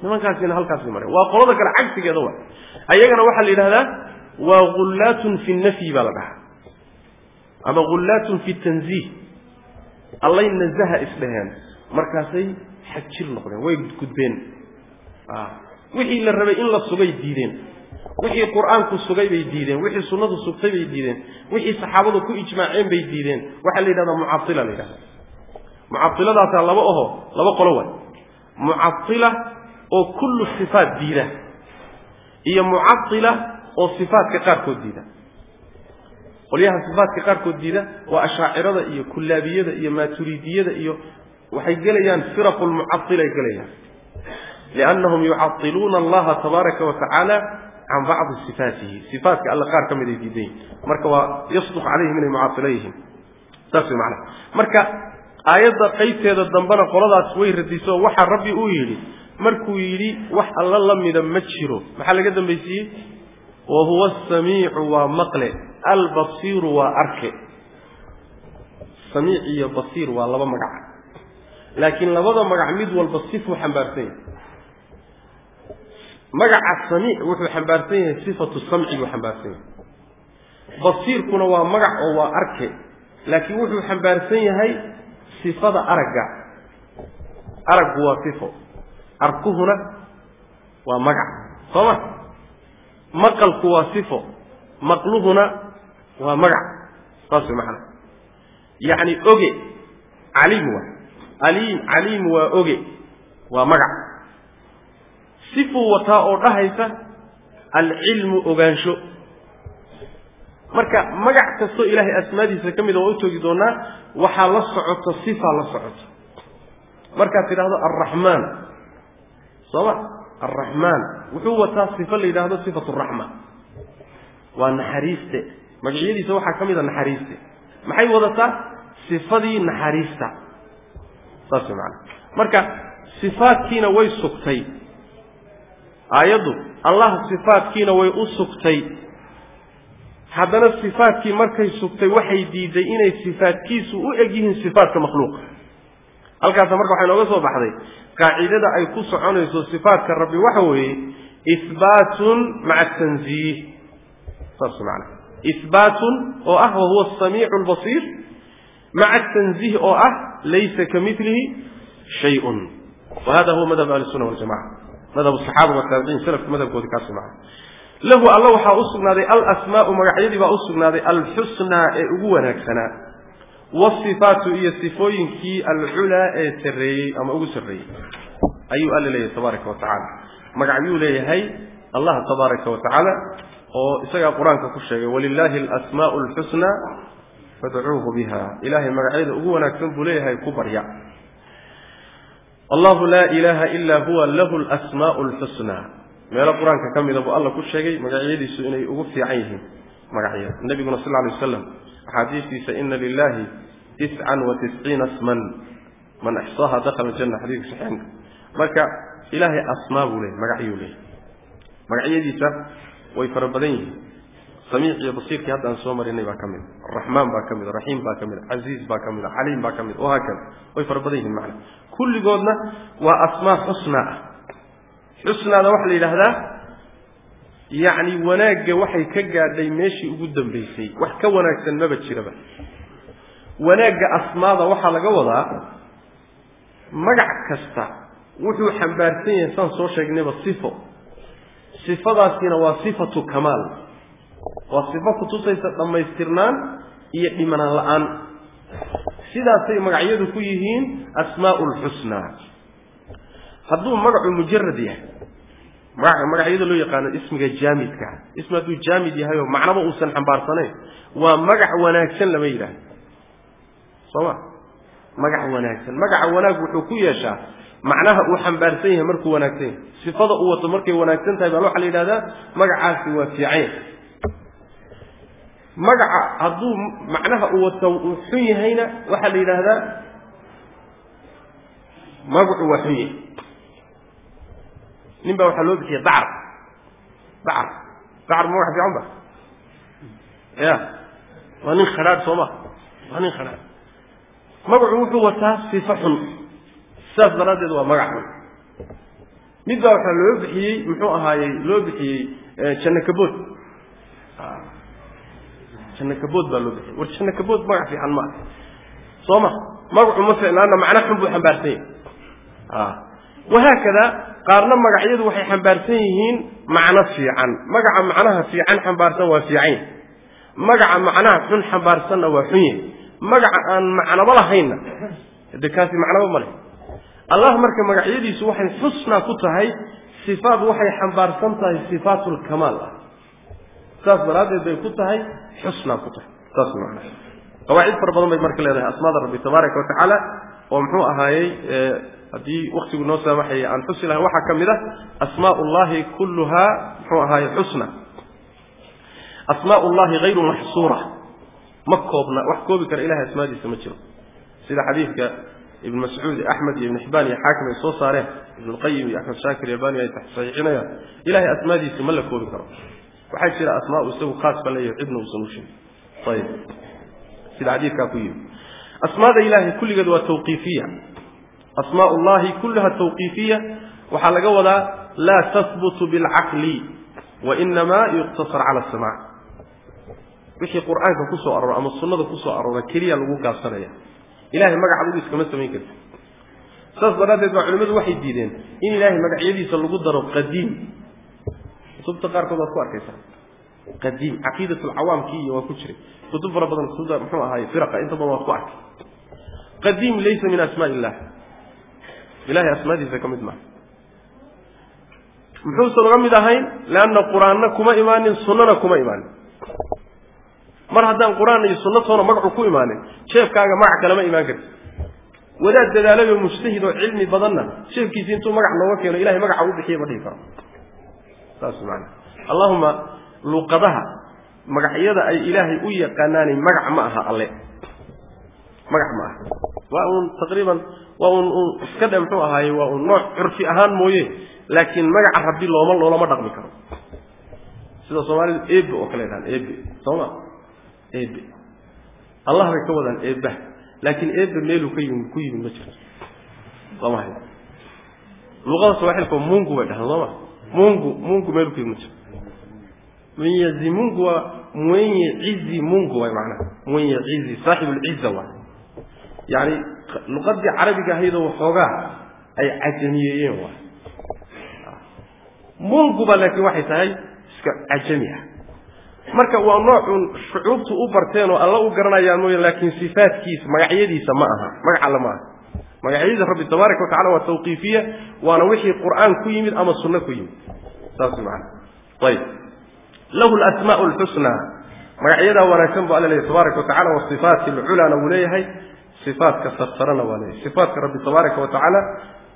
Nimankaasina halkaasay mareen. Waa qolada kale cagsigeeda wa ayagana waxaa la yidhahdaa waa ghullaatun fi nafyi baa la dhahaa. Ama ghullaatun fi tanziih. Allay nazaha isdhaheen markaasay xajir noqdeen way gudbeen wixii la rabay in la sugay diideen. Wixii qur'aanku sugay bay diideen. Wixii sunnadu sugtay bay diideen. Wixii saxaabadu ku ijmaaceen bay diideen. Waxaa la yidhahdaa mucaila la yidhahda mucailadaasa laba oho laba qolo way mucaila oo kullu sifaat diida. Iyo mucaila oo sifaatka qaarkood diida. Qolyaha sifaatka qaarkood diida waa ashaacirada iyo kullaabiyada iyo maaturidiyada iyo waxay gelayaan firaqu lmucailay gelayaan liannahum yucailuuna allaha tabaaraka wa tacaala can bacdi sifaatihi sifaatka alle qaar ka mid ay diidan yihiin marka waa yasdux calayhim inay mucailo yihiin saas way marka aayadda qaybteeda dambena qoladaas way radiso waxaa rabbi uu yidhi markuu yidhi wax alla la ma jiro maxaa laga dambaysiiyey wa huwa asamiicu waa maqle albasiiru waa arke samiic iyo basiir waa laba magac laakiin labada magac mid walba sifuu xambaarsan yahay magaca samiic wuxuu xambaarsan yahay sifatu samci buu xambaarsan yahay. Basiirkuna waa magac oo waa arke laakiin wuxuu xambaarsan yahay sifada aragga. Araggu waa sifo arkuhuna waa magac soo ma maqalku waa sifo maqluhuna waa magac saas way macana yacni oge caliim waa aliim caliim waa oge waa magac sifuu wataa oo dhahaysa alcilmu ogaansho. Marka magac kastoo ilaahay asmaadiisa ka mida waa u toogi doonaa waxaa la socota sifaa la socota. Markaad tidhaahdo alraxmaan sooma alraxmaan wuxuu wataa sifo la yidhaahdo sifatu raxma waa naxariiste. Magacyadiisa waxaa ka mid a naxariiste. Maxay wadataa? Sifadii naxariista. Saas way macana marka sifaadkiina way sugtay aayaddu allah sifaadkiina way u sugtay. Haddana sifaadkii markay sugtay waxay diiday inay sifaadkiisu u eg yihiin sifaatka makhluuqa. Halkaasa marka waxay nooga soo baxday qaacidada ay ku soconayso sifaatka rabbi waxa weeye ihbaatun maca tanziih. Saas macana ihbaatun oo ah wahuwa asamiicu albasiir maca tanziih oo ah laysa ka milihi shayun. Wa huwa madhab ahli waljamaca madhab asaxaaba wataabiciin salafka madhabkoodi kaasi maca lahu alla waxaa u sugnaaday alasmaau magacyadii baa u sugnaaday alxusnaa ee ugu wanaagsanaa wasifaatu iyo sifooyinkii alculaa ee sarreeyey ama ugu sarreeyey. Ayuu alla leeyahay tabaaraka wa tacaala. Magacyuu leeyahay allah tabaaraka wa oo isagaa qur'aanka ku sheegay walilaahi alasmaau alxusnaa fadcuuhu biha ilahay magacyada ugu wanaagsan buu leeyahay ku barya allahu laa ilaaha ilaa huwa lahu lasmaau alxusnaa meelo qur'aanka ka mida buu alla ku sheegay magacyadiisu inay ugu fiican yihiin magacyada nebiguna sal lay waslam axaadiistiisa ina lilahi tiscan wa tisciina sman man axsaaha dakhala janna xadiidka saxiixanka. Marka ilaahay asmaa buu leeyahy magacyuu leeyahy magacyadiisa way fara badan yihiin samiic iyo basiirkii hadda aan soo marinay baa ka mid araxmaan baa ka mid raxiim baa ka mid casiiz baa ka mid xaliim baa ka mid wahaakada way fara badan yihiin macna. Kulligoodna waa asmaa xusnaa. Ah xusnaada waxaa la yidhaahdaa yacni wanaagga waxay ka gaadhay meeshii ugu dambaysay. Wax ka wanaagsan maba jiraba. Wanaagga asmaada waxaa laga wadaa magac kasta wuxuu xambaarsan yahay saan soo sheegnayba sifo. Sifadaasina waa sifatu kamaal waa sifo kutusaysa dhammaystirnaan iyo dhimanaan la'aan. Sidaasay magacyadu ku yihiin asmaau lxusnaa hadduu magacu mujarad yahay magacyada loo yaqaano ismiga jaamidka. Ismi hadduu jaamid yahay oo macnaba uusan xambaarsanayn waa magac wanaagsan lama yidhaahdo. Soo ma? Magac wanaagsan. Magaca wanaag wuxuu ku yeeshaa macnaha uu xambaarsan yahay markuu wanaagsan yahay. Sifada uu wato markay wanaagsan tahay baa waxaa la yidhahdaa magacaasi waa fiican magaca hadduu macnaha uu wato uu xun yahayna waxaa la yidhaahdaa magacu waa xun yahay. Nin baa waxaa loo bixiyay dacar dacar dacar ma wax fiican ba? Ya. Waa nin khadhaadh soo ma? Waa nin khadhaadh magacu wuxuu wataa sifo xun. Sidaas daraaddeed waa magac xun. Mid baa waxaa loo bixiyey muxuu ahaayey loo bixiyey janno kabood janno kabood baa loo bixiyey. War janno kabood magac fiican ma ah soo ma? Magacu ma ficnaana macno xun buu xambaarsan yahay. Wahaakada qaarna magacyadu waxay xambaarsan yihiin macno fiican. Magaca macnaha fiican xambaarsan waa fiican yahy magaca macnaha xun xambaarsanna waa xun yahy magaca aan macnaba lahaynna de kaasi macnaba ma leh. Allah marka magacyadiisu waxay xusnaa ku tahay sifaad waxay xambaarsan tahay sifaatulkamaal ah saas daraaddeed bay ku tahay xusnaa ku tahay. Saas macna qawaacid fara badan bay marka leedahay. Asmaada rabbi tabaaraka wa tacaala oo muxuu ahaayey haddii waktigu noo saamaxaya aan xusi lahay waxaa ka mid ah asmaa ullahi kulluhaa muxuu ahaaye xusna. Asmaa ullahi hayru maxsuura. Ma koobna wax koobi kara ilahay asmaadiisa ma jiro. Sida xadiidka ibn mascuud axmed iyo ibn xibaan iyo xaakim ay soo saareen ibn lqayim iyo axmed shaakir iyo bani ay saxiixinayaan ilahay asmaadiisa ma la koobi karo waxaa jira asmaa isagu khaas ka leeyahay cidna uusan u sheegin sida xadiidkaa ku yimi asmaada ilahay kulligeed waa tawqiifiya. Asmaa ullahi kullaha tawqiifiya. Waxaa laga wadaa laa tahbutu bilcaqli wainamaa yuqtasar cala asamac wixii qur'aanka ku soo ama sunnada ku soo keliya lagu gaabsanaya. Ilahay magac adigu iskama samayn karti saas daraaddeed baa culimmadu waxay diideen in ilaahay magacyadiisa lagu daro qadiim kutubta qaarkood waad ku arkaysaa. Qadiim caqiidat alcawaamkii iyo waa ku jiray. Kutub fara badan kutubda muxuu ahaay firaqa inta badan waad ku arkay. Qadiim laysa min asmaa illah ilahay asmaadiisa ka mid maaha. Muxuusan uga mid ahayn? Leanna qur'aanna kuma imaanin sunnana kuma imaanin. Mar haddaan qur'aan iyo sunna toona magacu ku imaanin sheefkaaga magac kalema imaan karti wadaad dadaalayo mujtahid oo cilmi badanna sheefkiisi intuu magac nooga keeno ilahay magaca u bixiya ma dhihi karo saas maana allahuma luqadaha magacyada ay ilaahay u yaqaanaani magac ma aha alle. Magac ma aha. Waa uun taqriiban waa un un iska dhe muxuu ahaaye waa un nooc curfi ahaan mooye laakiin magaca rabbi looma loolama dhaqmi karo. Sida soomaalidu ebe oo kale dhahaan ebe sooma ebe allah bay ka wadaan eebah laakiin ebe meeluu ka yimi ku yimid ma jirto. Sooma hay. Luqada sawaaxilka mungu bay dhahaan sooma mungu mungu ma jirto mwenyezi mungu waa mwenye cizi mungu way macnaha mwenye cizi saaxibu lciza waay yani luqadii carabiga ahaydoo waxoogaa ay cajamiyeeyeen waay munguba laakiin waxay tahay iska cajami ah marka waa noocun shucuubtu u barteen oo alla u garanayaan mooye laakiin sifaatkiisa magacyadiisa ma aha magac alle ma aha magacyadiisa rabbi tabaaraka watacala waa tawqiifiya waana wixii qur'aan ku yimid ama sunno ku yimid. Saas maana ayib. Lahu lasmaau lxusnaa magacyadaa wanaagsan bu alla leeyahy tabaaraka watacala wasifaati alculaana wuu leeyahay. Sifaatka sarsarana waa leeyahay. Sifaatka rabbi tabaaraka watacaala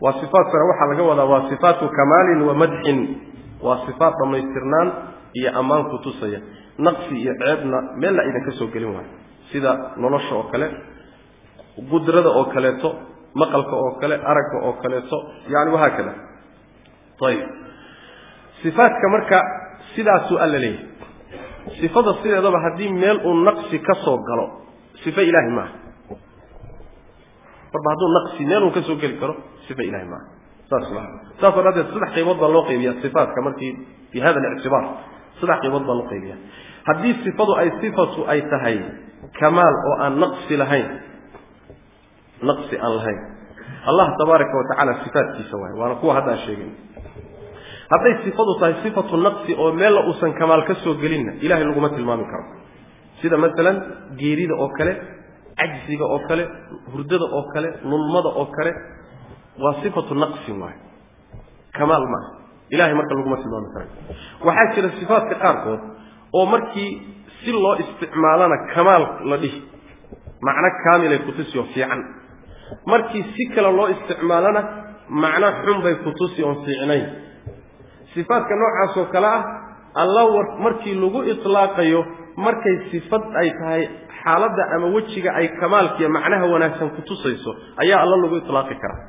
waa sifaat sare waxaa laga wadaa waa sifaatu kamaalin wa madxin. Waa sifaat dhammaystirnaan iyo ammaan ku tusaya. Naqsi iyo ceebna meelna aydan soo gelin waayo. Sida nolosha oo kale qudrada oo kaleeto maqalka oo kale aragga oo kaleeto yani wahaakada ayib sifaatka marka sidaasuu alla leeyahay. Sifada sideedaba haddii meel uu naqsi ka soo galo sifo ilaahi maaha marba hadduu naqsi meel uu ka soo geli karo sifa ilahi maaha saas maa saas daraaddeed saddex qaybood baa loo qaybiya sifaatka markii fi hada alictibaar. Saddex qaybood baa loo qaybiya haddii sifadu ay sifatu ay tahay kamaal oo aan naqsi lahayn naqsi aan lahayn. Allah tabaaraka wa tacala sifaatkiisa waaye waana kuwa haddaan sheegin. Hadday sifadu tahay sifatu naqsi oo meella uusan kamaal ka soo gelinna ilahay laguma tilmaami karo. Sida masalan geerida oo kale cajsiga oo kale hurdada oo kale lulmada oo kale waa sifatu naqsin waay kamaal maaha. Ilahay marka laguma tilmaami karayo waxaa jira sifaatka qaarkood oo markii si loo isticmaalana kamaal la dhihi macno kaamilay kutusi oo fiican markii si kale loo isticmaalana macno xun bay kutusi oon fiicnayn. Sifaatka noocaas oo kale ah alla markii lagu itlaaqayo markay sifad ay tahay xaaladda ama wejiga ay kamaalkiiyo macnaha wanaagsan kutusayso ayaa alla lagu itlaaqi karaa.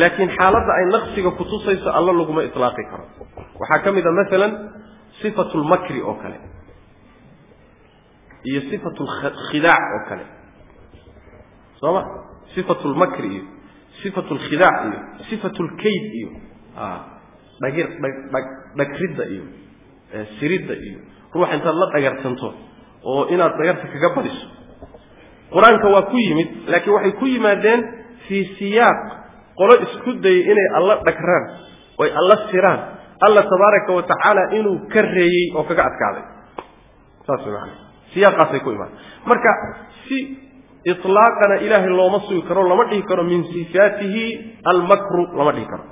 Laakiin xaaladda ay naqsiga kutusayso alla laguma itlaaqi karo. Waxaa ka mid a masalan sifatu lmakri oo kale. Iyo sifatu lkhidaac oo kale. Soo ma sifatu lmakri iyo sifatu lkhidaac iyo sifatu lkayd iyo dhagir dhag dhagridda iyo siridda iyo ruuxa intaad la dhagarsanto oo inaad dhagarta kaga badiso. Qur'aanka waa ku yimid laakiin waxay ku yimaadeen fii siyaaq qolo isku dayay inay alla dhagraan oy alla siraan. Alla tabaaraka wa tacaala inuu ka reeyey oo kaga adkaaday. Saas way macana siyaaqaasay ku imaan. Marka si itlaaqana ilaahay looma sugi karo lama dhihi karo min sifaatihi almakru lama dhihi karo.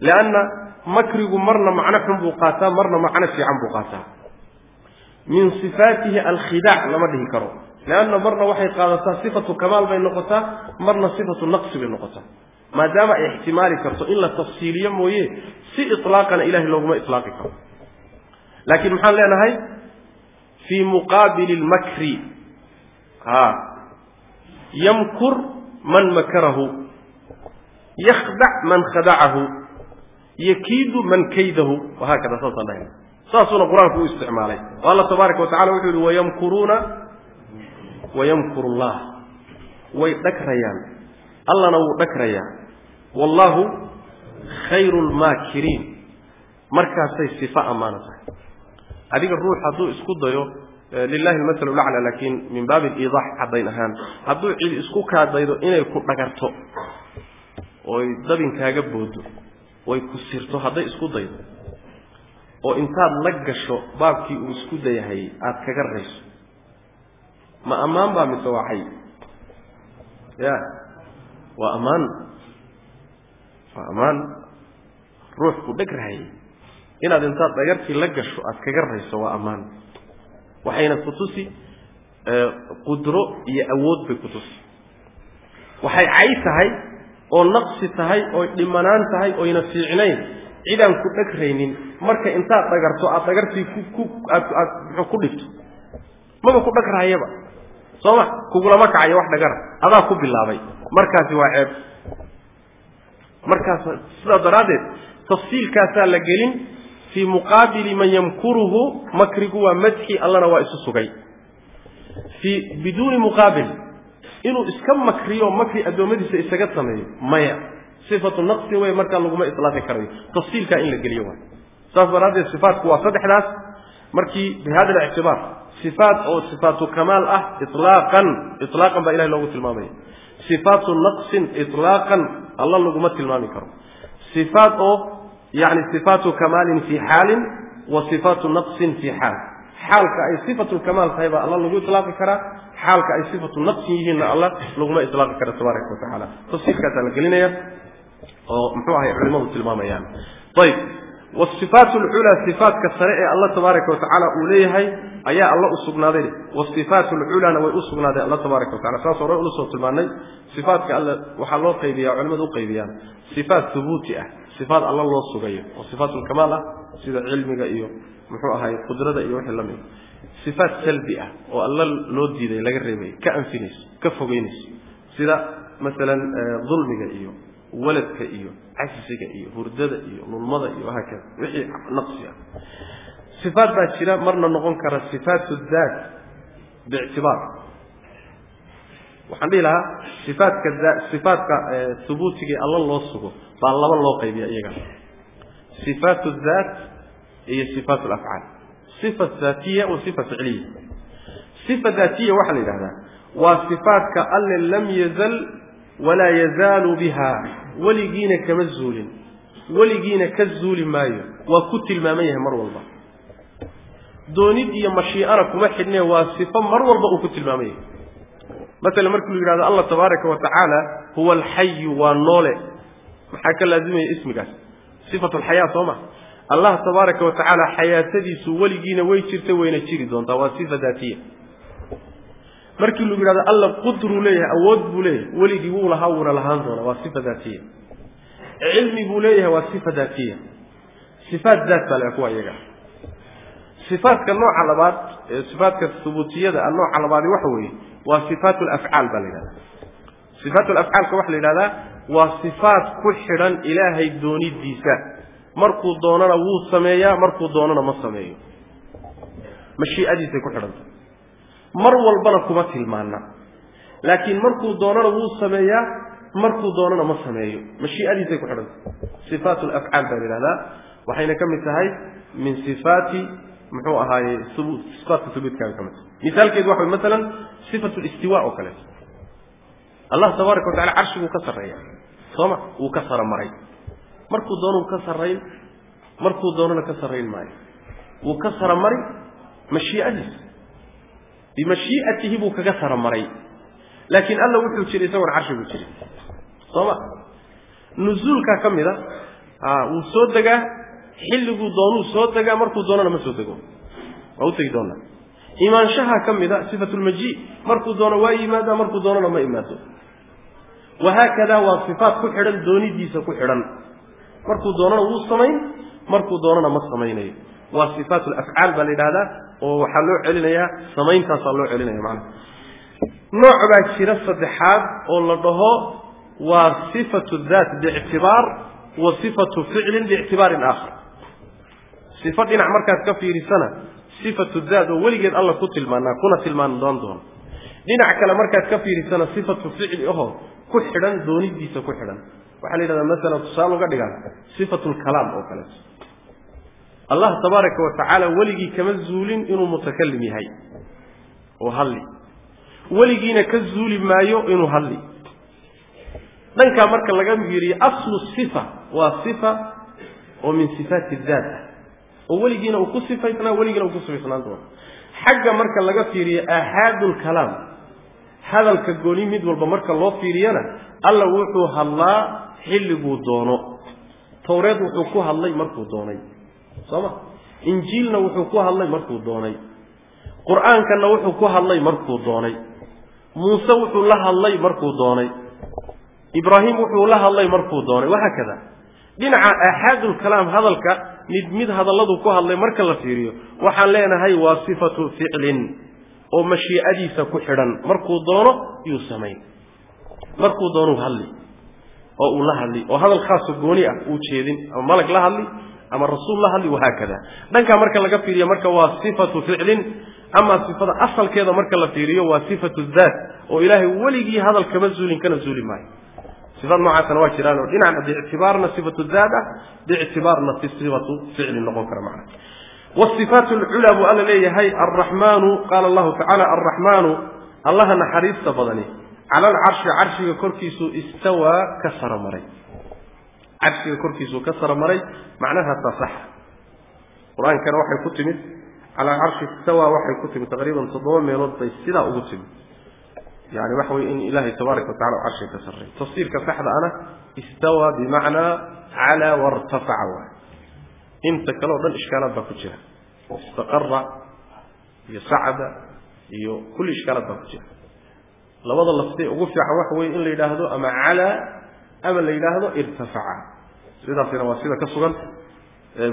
Leanna makrigu marna macno xun buu qaataa marna macno fiican buu qaataa. Min sifaatihi alkhidaac lama dhihi karo. Leanna marna waxay qaadataa sifatu kamaal bay noqotaa marna sifatu naqsi bay noqotaa. Maadaama ay ixtimaali karto in la tafsiiliyo mooye si ilaaqana ilahay looguma ilaaqi karo. Laakiin maxaan leenahay fii muqaabili lmakri a yamkur man makarahu yakhdac man khadacahu yakiidu man kaydahu. Wahaakada saasaan dhahay. Saasuuna qur'aanku u isticmaalay. Oo alla tabaaraka watacala wuxuu yihi wayamkuruuna wayamkuru llah way dhagrayaan allana wuu dhagrayaa wallaahu khayru lmaakiriin markaasay sifo ammaana tahay adiga ruux hadduu isku dayo lilahi almasalu lacla laakiin min baabi aliidax caddayn ahaan. Hadduu cid isku kaadaydo inay ku dhagarto oy dabinkaaga boodo oy ku sirto hadday isku daydo oo intaad la gasho baabkii uu isku dayahayay aada kaga rayso. Ma ammaan baa mise waa xay? Ya waa ammaan. Waa ammaan. Ruux ku dheg rahayay inaad intaad dhagartii la gasho aada kaga rayso waa ammaan waxayna kutusi qudro iyo awood bay kutusi waxay cay tahay oo naqsi tahay ooy dhimanaan tahay oyna fiicnayn. Cidaan ku dhagraynin marka intaad dhagarto aada dhagartii ku ku aad muxuu ku dhigto? Maba ku dhagrahayaba? Soo ma? Kugulama kacayo wax dhagara. Adaa ku bilaabay. Markaasi waa ceeb. Markaas sidaa daraaddeed tafsiilkaasaa la gelin fii muqaabili man yamkuruhu makrigu waa madxi allana waa isu sugay. Fii biduuni muqaabil inuu iska makriyo makri addoommadiisa isaga sameeyo maya. Sifatu naqsi wey markaa laguma ilaaqi karayo tafsiilkaa in la geliyo waay saas daraaddeed sifaatku waa saddexdaas. Markii bi hada lictibaar sifaat oo sifaatu kamaal ah ilaaqan ilaaqan baa ilahay loogu tilmaamaya sifaatu naqsin ilaaqan alla laguma tilmaami karo. Sifaat oo yani sifaatu kamaalin fii xaalin wa sifaatu naqsin fii xaal. Xaalka ay sifatu lkamaal tahay baa alla lagu ilaaqi karaa xaalka ay sifatu naqsin yihiinna alla laguma ilaaqi kara tabaaraka watacaala tafsiirkaasaa la gelinaya oo muxuu ahay culimadu tilmaamayaan. Ayb wasifaat lculaa sifaatka sare ee alla tabaaraka watacaala uu leeyahay ayaa alla u sugnaaday. Wasifaat lculaana way u sugnaaday alla tabaaraka watacala saas hore ulusoo tilmaanay sifaatka alle waxaa loo qaybiya culimadu uqaybiyaan sifaat hubuuti ah sifaat alla loo sugayo oo sifaat lkamaal ah sida cilmiga iyo muxuu ahay qudrada iyo wixii la mid sifaat salbi ah oo alla loo diiday laga reebay ka anfinayso ka fogeynayso. Sida masalan dulmiga iyo waladka iyo cajsiga iyo hurdada iyo nulmada iyo haakada wixii naqsi ah. Baa jira marna noqon kara sifaat daat biictibaar waxaan dhihi lahaa sifaatka sifaatka hubuutiga alla loo sugo baa laba loo qaybiya iyaga. Sifaat daat iyo sifaat alafcaal sifa daatiya wa sifa ficliya. Sifa daatiya waxaa la yidhahdaa waa sifaatka alle lam yazal walaa yazaalu biha. Weligiina kama zuulin. Weligiina ka zuuli maayo. Waa ku tilmaaman yahay mar walba. Doonid iyo mashii'ana kuma xidhne waa sifo mar walba uu ku tilmaaman yahay masalan markii lu yidhahdo allah tabaaraka wa tacaala huwa alxayu waa noole. Maxaa ka laazimaya ismigaas? Sifatu alxayaa soo ma? Allah tabaaraka wa tacaala xayaatadiisu weligiina way jirta wayna jiri doontaa. Waa sifa daatiya. Markii lu yidhahdo alla qudruu leeyahay awood buu leeyahay weligii wuu lahaa wuuna lahaan doona waa sifa daatiya. Cilmi buu leeyahay waa sifa daatiya. Sifaat daat baa le kuwa iyaga. Sifaatka nooca labaad ee sifaatka hubuutiyada a nooca labaadi waxa weeye waa sifaat lafcaal baa la yidhahda sifaat lafcaalka waxaa la yidhahdaa waa sifaat ku xidhan ilaahay doonidiisa markuu doonana wuu sameeyaa markuu doonana ma sameeyo. Mashiiadiisay ku xidhanta mar walbana kuma tilmaana laakiin markuu doonana wuu sameeyaa markuu doonana ma sameeyo. Mashiiadiisay ku xidhanta sifaat lafcaal baa la yidhahdaa. Waxayna ka mid tahay min sifaati muxuu ahaaye hubuut sifaatka hubuutkaabay ka misaalkeedu waxa way masalan sifatu listiwa oo kaleeto allah tabaaraka wa carshiguu ka sarreeya sooma wuu ka sara maray markuu doonuu ka sarrayn markuu doonana ka sarrayn maayo. Wuu ka sara mari mashiiadiisa bimashii'atihi buu kaga sara maray laakiin alla wuxuu jiray isagoon carshiguu jiray sooma nuzuulkaa ka mid a wuu soo degaa xilliguu doonuu soo degaa markuu doonana ma soo dego. Waa u tegi doonaa imaanshaha ka mid a sifatu lmaji markuu doono waa yimaadaa markuu doonana ma imaado wahaakada waa sifaat ku xidhan doonidiisa ku xidhan. Markuu doonana wuu samayn markuu doonana ma samaynayo waa sifaat lafcaal baa la yidhahdaa oo waxaa loo celinayaa samayntaasa loo celinaya macnaha nooc baa jira saddexaad oo la dhaho waa sifatu daat biictibaar wa sifatu ficlin biictibaarin aakhar. Sifo dhinac markaad ka fiirisana sifatu daat oo weligeed alla ku tilmaanaa kuna tilmaan doon doono dhinac kale markaad ka fiirisana sifatu ficli ahoo ku xidhan doonidiisa ku xidhan. Waxaa la yidhahdaa masalan tusaale uga dhigaan sifatu lkalaam oo kaleeto allah tabaaraka wa weligii kama zuulin inuu mutakalim yahay oo hadli weligiina ka zuuli maayo inuu hadli dhankaa marka laga fiiriyo aslu sifa waa sifa oo min sifaati daat ah oo weligiina uu ku sifaysnaa weligiina uu ku sifaysnaan doono xagga marka laga fiiriyo aaxaadulkalaam hadalka gooni mid walba marka loo fiiriyana alla wuxuu hadlaa xilliguu doono. Tawreed wuxuu ku hadlay markuu doonay. Soo ma injiilna wuxuu ku hadlay markuu doonay. Qur'aankanna wuxuu ku hadlay markuu doonay. Muuse wuxuu la hadlay markuu doonay. Ibraahim wuxuu la hadlay markuu doonay. Wahaa kada dhinaca aaxaadulkalaam hadalka mid mid hadalladu ku hadlay marka la fiiriyo waxaan leenahay waa sifatu ficlin oo mashiicadiisa ku xidhan. Markuu doono yuu samayn. Markuu doonuu hadli. Oo uu la hadli. Oo hadal khaaso gooni ah uu jeedin. Ama malag la hadli ama rasuul la hadli wahaakada dhankaa marka laga fiiriyo marka waa sifatu ficlin ama sifada asalkeeda marka la fiiriyo waa sifatu daat oo ilaahay weligii hadal kama zuulin kana zuuli maayo sifaad noocaasna waa jiraan oo dhinacna biictibaarna sifatu daat ah biictibaarna sifatu ficlin noqon kara macna. Wasifaat lculaa buu alla leeyahay alraxmaanu qaala allahu tacala alraxmaanu allaha naxariista badani cala alcarshi carshiga korkiisuu istawaa ka saramaray carshiga korkiisuu ka saramaray macnahaasaa saxa qur'aankana waxay ku timid cala alcarshi istawaa waxay ku timid taqriiban toddoba meelood bay sidaa ugu timid yani waxa weye in ilaahay tabaaraka watacala u carshiga ka sarray tafsiirka saxda ana istawaa bimacnaa calaa wartafaca waay inta kale o dhan ishkaalaad baa ku jira istaqara iyo sacada iyo kulli ishkaalaad baa ku jira labada laftee ugu fiican waxa weye in la yidhaahdo ama calaa ama la yidhaahdo irtafaca sidaasina waa sida ka sugan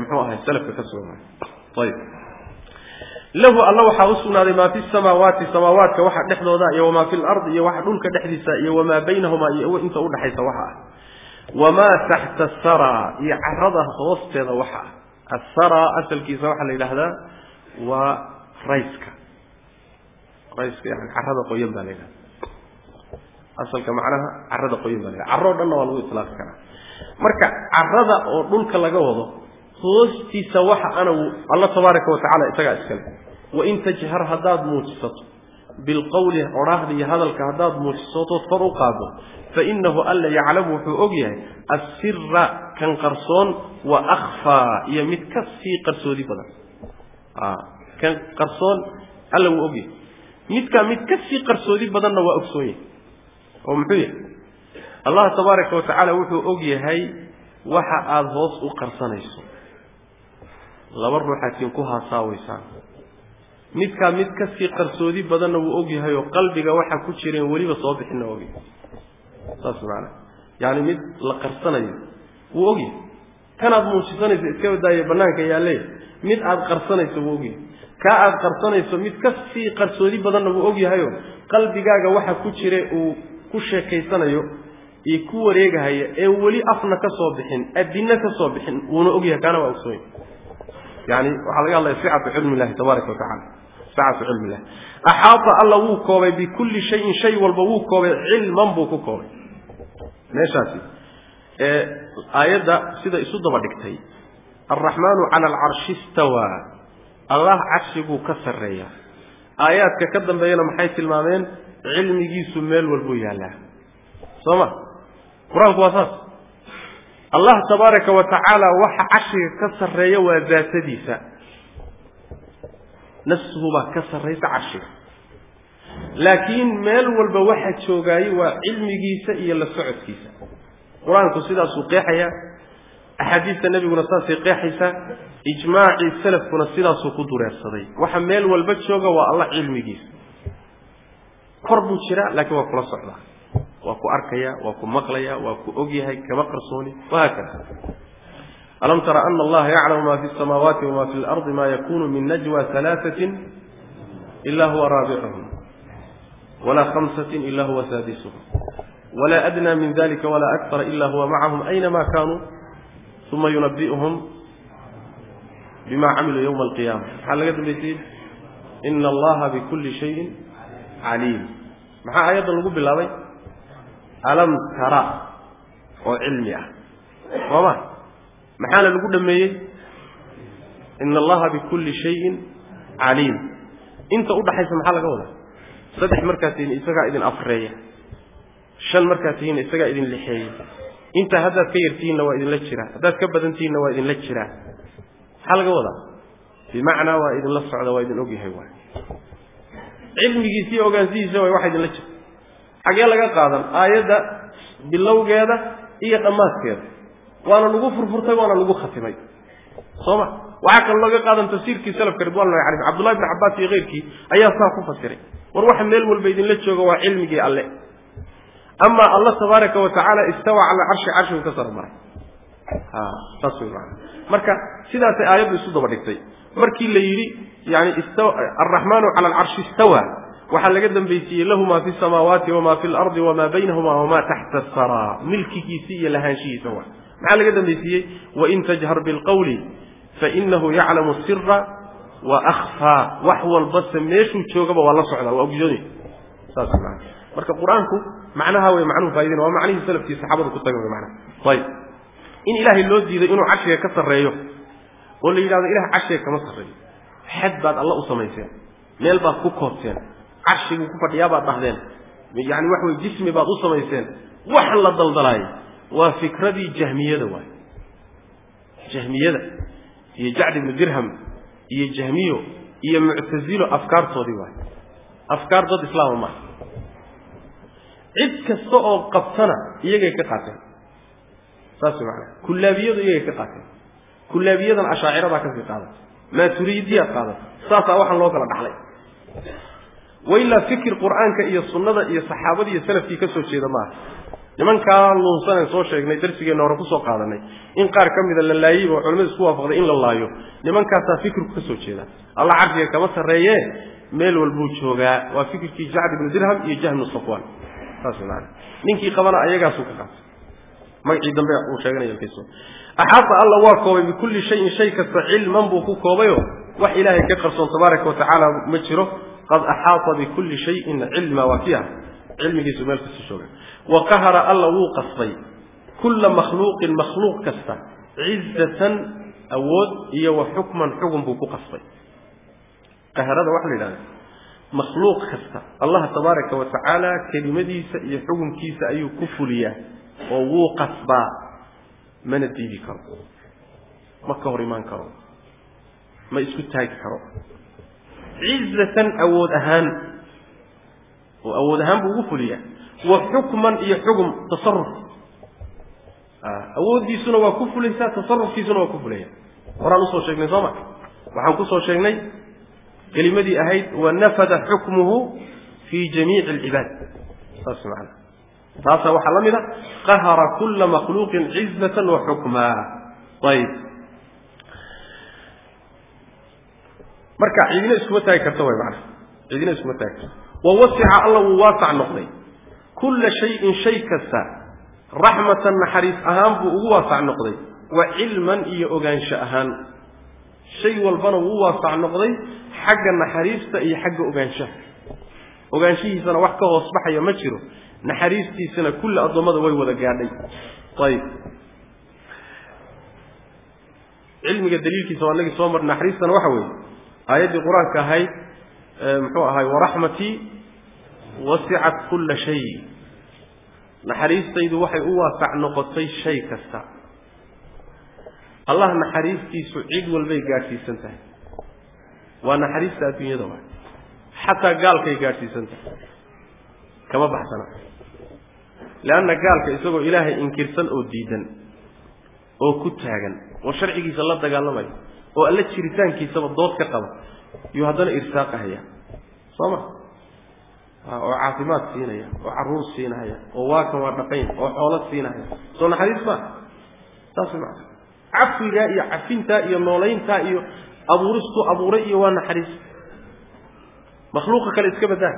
muxuu ahay salafka ka sugan ayib lahu alla waxaa u sugnaaday maa fi samaawaati samaawaadka waxa dhexdooda iyo wamaa fi lardi iyo waxa dhulka dhexdiisa iyo wamaa baynahumaa iyo inta udhaxaysa waxa ah. Wamaa taxta sara iyo carada hoosteeda waxa ah. Asara asalkiisa waxaa la yidhaahdaa waa rayska. Rayska yani carada qoyan baa la yidhahda asalka macnaha carada qoyan baa la yidhahda carro dhanna waa lagu iطlaaqi karaa marka carada oo dhulka laga wado hoostiisa waxa ana alla tabaaraka watacala isagaa iskale wain tajhar haddaad muujisato bilqowli odhaahda iyo hadalka haddaad muujisatood kor u qaado fainahu alla yaclamu wuxuu og yahay assira kan qarsoon wa akhfaa iyo mid ka sii qarsoodi badan. Kan qarsoon alla wuu og midkaa mid ka sii qarsoodi badanna waa ogsoon yahay. Oo muxuu yahay? Allah tabaaraka wa wuxuu og yahay waxa aada hoos u qarsanayso laba ruuxaatiin ku haasaawaysaan. Midkaa mid ka sii qarsoodi badanna wuu og yahay oo qalbiga waxa ku jireen weliba soo bixinna ogyahay saas macanaa yaani mid la qarsanayo wuu ogyahay kanaad muujisanayso iska wadaaye bannaanka yaalle mid aada qarsanayso wuu ogyahay kaa aada qarsanayso mid ka sii qarsoodi badanna wuu ogyahayo qalbigaaga waxa ku jire uu ku sheekaysanayo iyo ku wareegahaya ee weli afna ka soo bixin adinna ka soo bixin wuuna ogyahay kaana waa ogsoonya yani waxaa laga hadlaya sicatu cilmi illahi tabaaraka watacala sicatu cilmi illahi axaata alla wuu koobay bikulli shayin shay walba wuu koobay cilman buu ku koobay. Meeshaasi ee aayadda sida isu daba dhigtay. Alraxmaanu cala alcarshi istawaa allah carshiguu ka sarreeya. Aayaadka ka dambeeyana maxay tilmaameen? Cilmigiisu meel walbuu yaallaa soo ma? Qur'aanku waa saas allah tabaaraka wa tacaala waxa carshiga ka sarreeya waa daatadiisa. Nafsuhu baa ka sarraysa carshiga laakiin meel walba waxa joogaayey waa cilmigiisa iyo la socodkiisa. Qur'aanku sidaasuu qeexayaa axaadiista nebiguna saasay qeexaysaa ijmaacii salafkuna sidaasuu ku dureersaday. Waxa meel walba jooga waa allah cilmigiisa. Kor buu jiraa laakiin waa kula socdaa waa ku arkaya waa ku maqlaya waa ku ogyahay kama qarsooni wahaakada alam tara ana allaha yaclamu ma fi samaawaati wama fi lardi ma yakunu min najwa halaaثatin ila huwa raabicuhum wala khamsatin ila huwa saadisuhum wala adnى min dalika wala akara ila huwa macahum aynama kanuu uma yunabi'uhum bima camiluu ywma alqiyama maxaa laga dambaysayey ina allaha bikuli shayin caliim. Maxaa aayaddan lagu bilaabay alam tara oo cilmi ah. Soo ma maxaana lagu dhameeyey ina allaha bikulli shayin caliim. Inta udhaxaysa maxaa laga wadaa? Saddex markaad tihiin isagaa idin afreeya. Shan markaad tihiinna isagaa idin lixeeya. Intaa haddaad ka yartihiinna waa idinla jiraa haddaad ka badan waa idinla jiraa maxaa laga wadaa? Bimacnaa waa idinla socda waa idin ogyahay waay. Cilmigiisa iyo ogaansihiisa waay waxa idinla jirta xagee laga qaadan aayadda bilowgeeda iyo dhammaadkeeda. Waana lagu furfurtay waana lagu khatimay. Soo ma waxaa kaloo laga qaadan tafsiirkii salafka ridwanullahi calayhim. Cabdullahi bni cabbaas iyo keyrkii ayaa saa ku fasiray. War waxa meel walba idinla jooga waa cilmigii alle. Amaa allah tabaaraka wa tacaala istawa cala carshi carshigu ka sarmaray saas wey maana marka sidaasay aayaddu isu daba dhigtay. Markii la yidhi yani alraxmaanu cala alcarshi istawa waxaa laga dambaysiiyey lahu maa fi samaawaati wamaa fi lardi wamaa baynahuma wamaa taxta asaraa milkigiisi iyo lahaanshihiisa wa maxaa laga dambaysiiyey wain tajhar bilqawli fainahu yaclamu sira wa akfaa wax walbase meeshuu joogaba waa la socdaa waa ogsooni saas maana marka qur'aanku macnaha wey macnuhu faa'idina waa macnihii salafkii saxaabadu ku tagan wey macnaha. Ayib in ilaahay loo diiday inuu carshiga ka sarreeyo oo la yidhahdo ilaah carshiga kama sarreeyo xad baad alla u samayseen meel baad ku koobteen carshiguu ku fadhiyaa baad dhahdeen. Yani waxa weye jismi baad u samayseen. Waxan la daldalaayay waa fikradii jahmiyada waay jahmiyada iyo jacd ibnu dirham iyo jahmiyo iyo muctazilo afkaartoodii waay afkaar dad islaama maaha cid kasta oo qabtana iyagay ka qaateen. Saas way macanaha kullaabiyadu iyagay ka qaateen. Kullaabiyadan ashaaciradaa ka sii qaadatay. Maaturiidiyaad qaadatay. Saasaa waxaan loo kala dhaxlay wailaa fikir qur'aanka iyo sunnada iyo saxaabadii iyo salafkii ka soo jeeda maaha nimankaa luunsaneen soo sheegnay darsigeenna hore ku soo qaadanay in qaar ka mida la laayey oo culimadu isku waafaqday in la laayo nimankaasaa fikirku ka soo jeeda alla carshiga kama sarreeye meel walbuu joogaa waa fikirkii jacd ibnu dirham iyo jahnu safwan saas maana ninkii qabana ayagaasuu ka qaatay magacii dambe uu sheeganayalkiisu axaata alla waa koobay bikulli shayin shay kasta cilman buu ku koobayo wax ilaahay ka qarsoon tabaaraka watacaala ma jiro qad axaata bikulli shayin cilma waa kii cilmigiisu meel kasta jooga. Wa qahara alla wuu qasbay kulla makhluuqin makhluuq kasta. Cizatan awood iyo wa xukman xugun buu ku qasbay qaharada waxa la yidhahda makhluuq kasta. Allah tabaaraka wa tacaala kelimadiisa iyo xukunkiisa ayuu ku fuliyaa oo wuu qasbaa. Mana diidi karo. Ma ka hor imaan karo. Ma isku taagi karo cizatan awood ahaan. Oo awood ahaan buu ugu fuliyaa. Wa xukman iyo xugum tasaruf awooddiisuna waa ku fulaysaa tasarufkiisuna waa ku fulaya horaan u soo sheegnay soo ma? Waxaan ku soo sheegnay kelimadii ahayd wanafada xukmuhu fii jamiici alcibaad. Saas macana taasaa waxaa la mid a qahara kula makhluuqin cizatan wa xukmaa ayib marka cidina iskuma taagi karta way macana cidina iskuma taagi karto. Wawasica alla wuu waasac noqday. Kulla shayin shay kasta raxmatan naxariis ahaan buu ugu waasac noqday. Wa cilman iyo ogaansho ahaan. Shay walbana wuu waasac noqday xagga naxariista iyo xagga ogaanshaha ogaanshihiisana wax ka hoos baxaya ma jiro. Naxariistiisana kulli addoommada way wada gaadhay. Ayib cilmiga daliilkiisa waa inagii soo marnay naxariistana waxa weeye aayaddii qur'aanka ahayd muxuu ahay waraxmatii wasicat kulla shay. Naxariistaydu waxay u waasac noqotay shay kasta. Allah naxariistiisu cid walbay gaadhsiisan tahay. Waa naxariista adduunyada waay. Xataa gaalkay gaadhsiisan tahay. Kama baxsana. Leanna gaalka isagoo ilaahay inkirsan oo diidan oo ku taagan oo sharcigiisa la dagaalamaya oo alla jiritaankiisaba dood ka qaba yuu haddana irsaaqahaya soo ma? Oo caafimaad siinaya oo carruur siinaya oo waakan waa dhaqayn oo xoolo siinaya. Soo naxariis maa saas maa cafigaa iyo cafintaa iyo noolayntaa iyo abuuristuu abuuray iyo waa naxariis. Makhluuqa kale iska badaa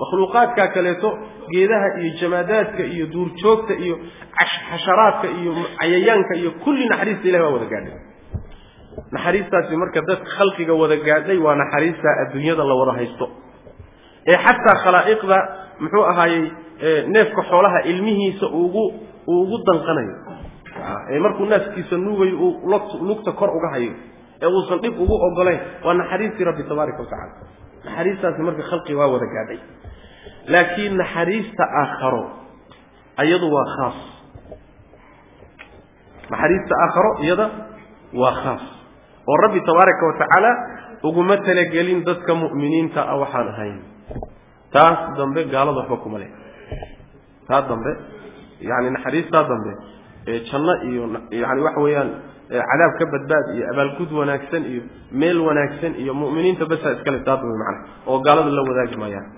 makhluuqaadkaa kaleeto geedaha iyo jamaadaadka iyo duurjoogta iyo xasharaadka iyo cayayaanka iyo kulli naxariista ilahi waa wada gaadhay naxariistaasi marka dadka khalqiga wada gaadhay waa naxariistaa adduunyada la wada haysto. Ee xataa khalaa'iqda muxuu ahaayey neefka xoolaha ilmihiisa ugu uu ugu danqanayo ee markuu naaskiisa nuugayo uu lugta kor uga hayo ee uusan dhib ugu ogolayn waa naxariistii rabbi tabaaraka watacala naxariistaasi marka khalqiga waa wada gaadhay. Laakiin naxariista aakharo iyadu waa khaas. Naxariista aakharo iyada waa khaas oo rabbi tabaaraka wa uguma talagelin dadka mu'miniinta ah waxaan ahayn. Taas dambe gaalada waxba kuma leh. Taa dambe yani naxariistaa dambe ee janno iyo yani waxa weeyaan cadaab ka badbaad iyo abaalgud wanaagsan iyo meel wanaagsan iyo mu'miniinta basaa iskale taa dambe macana oo gaalada la wadaagi maayaan.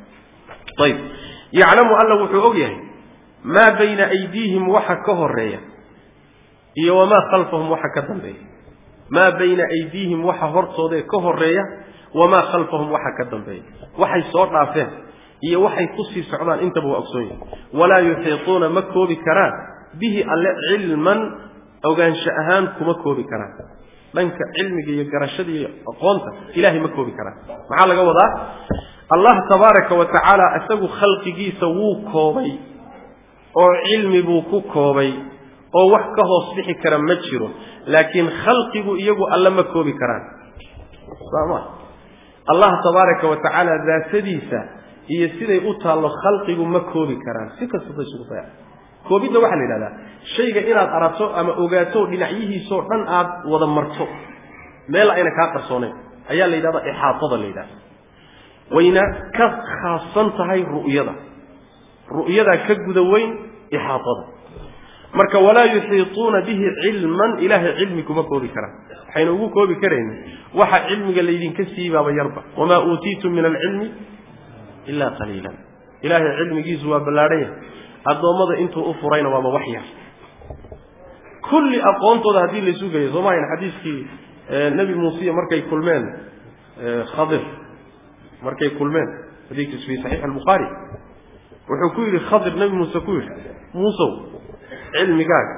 Ayib yaclamu alla wuxuu og yahay maa bayna aydiihim waxa ka horreeya iyo wamaa khalfahum waxa ka dambeeya maa bayna aydiihim waxa hortoodae ka horreeya wamaa khalfahum waxa ka dambeeya. Waxay soo dhaafeen iyo waxay ku sii socdaan intaba waa ogsoon yahay. Walaa yuxiituuna ma koobi karaan bihi alle cilman ogaansho ahaan kuma koobi karaan. Dhanka cilmiga iyo garashada iyo aqoonta ilaahay ma koobi karaan. Maxaa laga wadaa? Allah tabaaraka wa tacaala isagu khalqigiisa wuu koobay oo cilmi buu ku koobay oo wax ka hoos bixi kara ma jiro laakiin khalqigu iyagu alle ma koobi karaan. Sooma allah tabaaraka wa tacaala daatadiisa iyo siday u taallo khalqigu ma koobi karaan. Si kastaba isugu daya koobidda waxaa la yidhahdaa shayga inaad aragto ama ogaato dhinacyihiisoo dhan aad wada marto. Meel ayna kaa qarsooneyn ayaa la yidhahdaa ixaatada la yidhahda wayna ka khaasan tahay ru'yada. Ru'yadaa ka guda weyn ixaatada marka walaa yuxiituuna bihi cilman ilaahay cilmi kuma koobi karaan waxayna ugu koobi karaynin waxa cilmiga laydinka siibaaba yarba. Wamaa uutiitum min alcilmi ilaa qaliilan. Ilaahay cilmigiisu waa ballaadhan yahay addoommada intuu u furayna waaba wax yar. Kulli aqoontooda haddii laysu geeyo soo maahayn xadiiskii nebi muusiya markay kulmeen khadir markay kulmeen xadiiskiisu fi saxiix albukhaari wuxuu ku yidhi khadir nebi muuse ku yidhi muusow cilmigaaga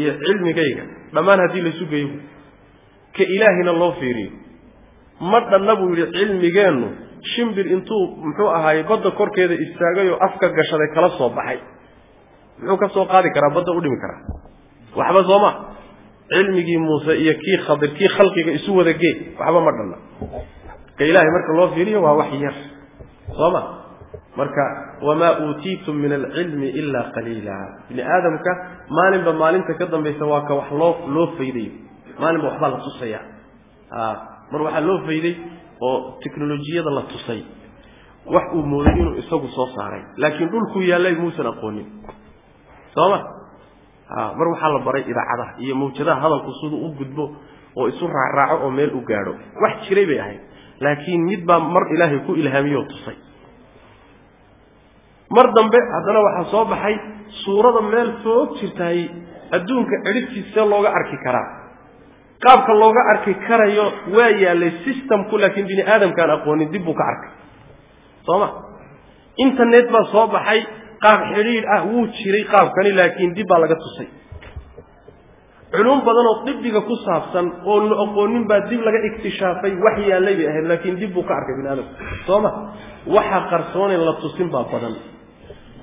iyo cilmigayga. Dhammaan haddii laysu geeyo ka ilaahina loo fiiriyo. Ma dhanna buu yidhi cilmigeennu shimbir intuu muxuu ahaayey badda korkeeda istaagay oo afka gashaday kala soo baxay. Muxuu ka soo qaadi karaa badda u dhimi karaa. Waxba soo ma. Cilmigii muuse iyo kii khadir kii khalqiga isu wada gee waxba ma dhanna. Ka ilaahay marka loo fiiriyo waa wax yar. Soo ma marka wamaa uutiitum min alcilmi ilaa qaliila bini aadamka maalinba maalinta ka dambaysa waa ka wax loo loo faydayo maalinba waxbaa la tusaya mar waxaa loo fayday oo teknolojiyada la tusay. Wax uu mooday inuu isagu soo saaray. Laakiin dhulkuu yaallay muusan aqoonin soo ma? Mar waxaa la baray idaacadaha iyo mawjadaha hadalku siduu u gudbo oo isu raacraaco oo meel u gaadho. Wax jiray bay ahayd. Laakiin mid baa mar ilaahay ku ilhaamiyoo tusay mar dambe haddana waxaa soo baxay suurada meel foog jirtaay adduunka cidhibtiisa looga arki karaa. Qaabka looga arki karayo waa yaallay systemku laakiin bini aadamkaan aqoonin dib buu ka arkay. Soo ma internet baa soo baxay qaab xidhiidh ah wuu jiray qaabkani laakiin dib baa laga tusay. Culum badan oo dibiga ku saabsan oo la aqoonin baa dib laga iktishaafay wax yaallay bay ahayd laakiin dib buu ka arkay bini aadamku soo ma waxa qarsoonen la tusin baa badan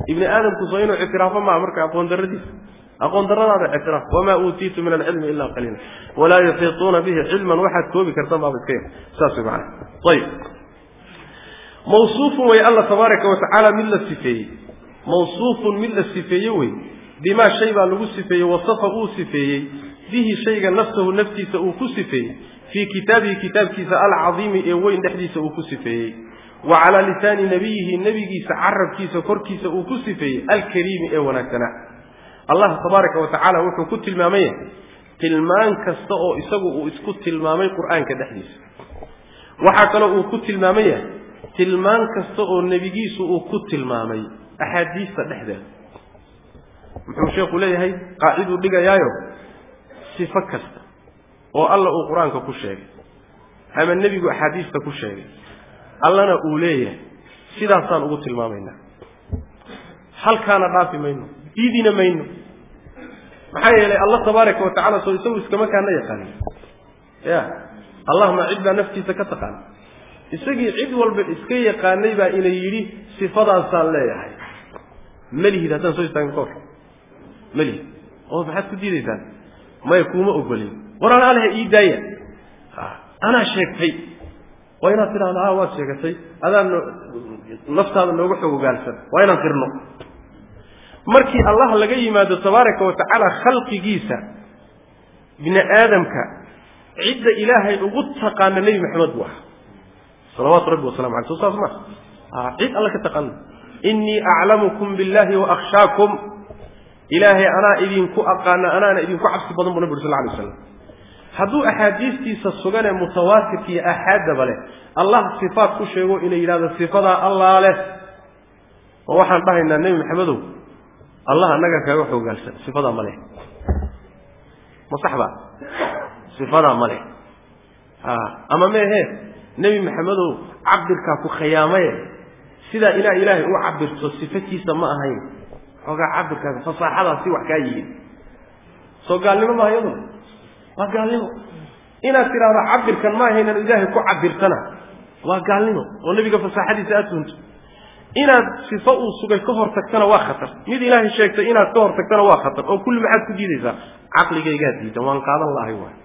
ibni aadamku soo inuu ictiraafo maa marka aqoon daradiisa aqoon daradaada ictiraaf. Wamaa uutiitu min alcilmi ila qaliila walaa yuxiituuna bihi cilman. Waxaad koobi kartan baaba iska yar. Saas way ayib mawsuufun way alla tabaaraka wa tacaala mid la sifeeyey. Mawsuufun mid la sifeeye wey bimaa shay baa lagu sifeeyey wasafa uu sifeeyey. Bihi shayga nafsahu naftiisa uu ku sifeeyey. Fii kitaabihi kitaabkiisa alcadiimi ee weyn dhexdiisa uu ku sifeeyey wa calaa lisaani nabiyihi nebigiisa carabkiisa korkiisa uu ku sifeeyey alkariimi ee wanaagsanaa allah tabaaraka wa tacaala wuxuu ku tilmaamay yahay tilmaan kasta oo isagu uu isku tilmaamay qur'aanka dhexdiisa. Waxaa kaloo uu ku tilmaaman yahay tilmaan kasta oo nebigiisu uu ku tilmaamay axaadiista dhexdeeda. Muxuu sheekhu leeyahay qaaciduu dhigayaayo sifo kasta oo alla uu qur'aanka ku sheegay ama nebigu axaadiista ku sheegay allana uu leeyahay. Sidaasaan ugu tilmaamaynaa halkaana dhaafi mayno. Diidina mayno. Maxaa yeelay allah tabaaraka wa tacala soo isagu iskama kaana yaqaanin ya. Allah ma cid baa naftiisa ka taqaana isagii cid walba iska yaqaanay baa ina yidhi sifadaasaan leeyahay. Malihid haddaan soo istaagin ka hor. Malihid oo maxaad ku diidaysaan? Maya kuuma ogolin. War anaa lehe ii daaya. Anaa sheegtay waa inaad tidhahda a waad sheegatay. Adaan naftaada nooga xog ogaalsan waa inaan qirno markii allah laga yimaado tabaaraka wa khalqigiisa bini aadamka cidda ilaahay ugu taqaana nebi maxamed buu ahaa salawaatu rabbi wasalamu aleh saas ma cid alla ka taqaana innii aclamukum billahi wa akhshaakum. Ilaahay anaa idinku aqaana anaana idinku cabsi badan buu nabi uri sal lay slam hadduu axaadiistiisa suganee mutawaatirka iyo aaxaaddaba leh allah sifaat ku sheego inay yidhahdo sifadaa allaa leh. Oo waxaan dhahaynaa nebi maxamedow allah annaga kaaga xoogaalsan sifadaa ma leh. Ma saxba sifadaa ma leh. Ama meehe nebi maxamedow cabirkaa ku khiyaamaye. Sidaa ilaa ilaahay u cabirto sifatiisa ma ahayn. Xoogaa cabirkaas fasaaxadaasi wax kaa yihiin soo gaalnimo maa iyadu waa gaalnimo. Inaad tidhaahdo cabirkan ma ahaynan ilaahay ku cabirtana waa gaalnimo oo nebiga fasaaxadiisa aad tunto inaad sifo uu sugay ka hor tagtana waa khatar. Mid ilaahay sheegtay inaad ka hor tagtana waa khatar oo kulli maxaad ku diidaysaa. Caqligaygaa diidan waan qaadan lahay waay.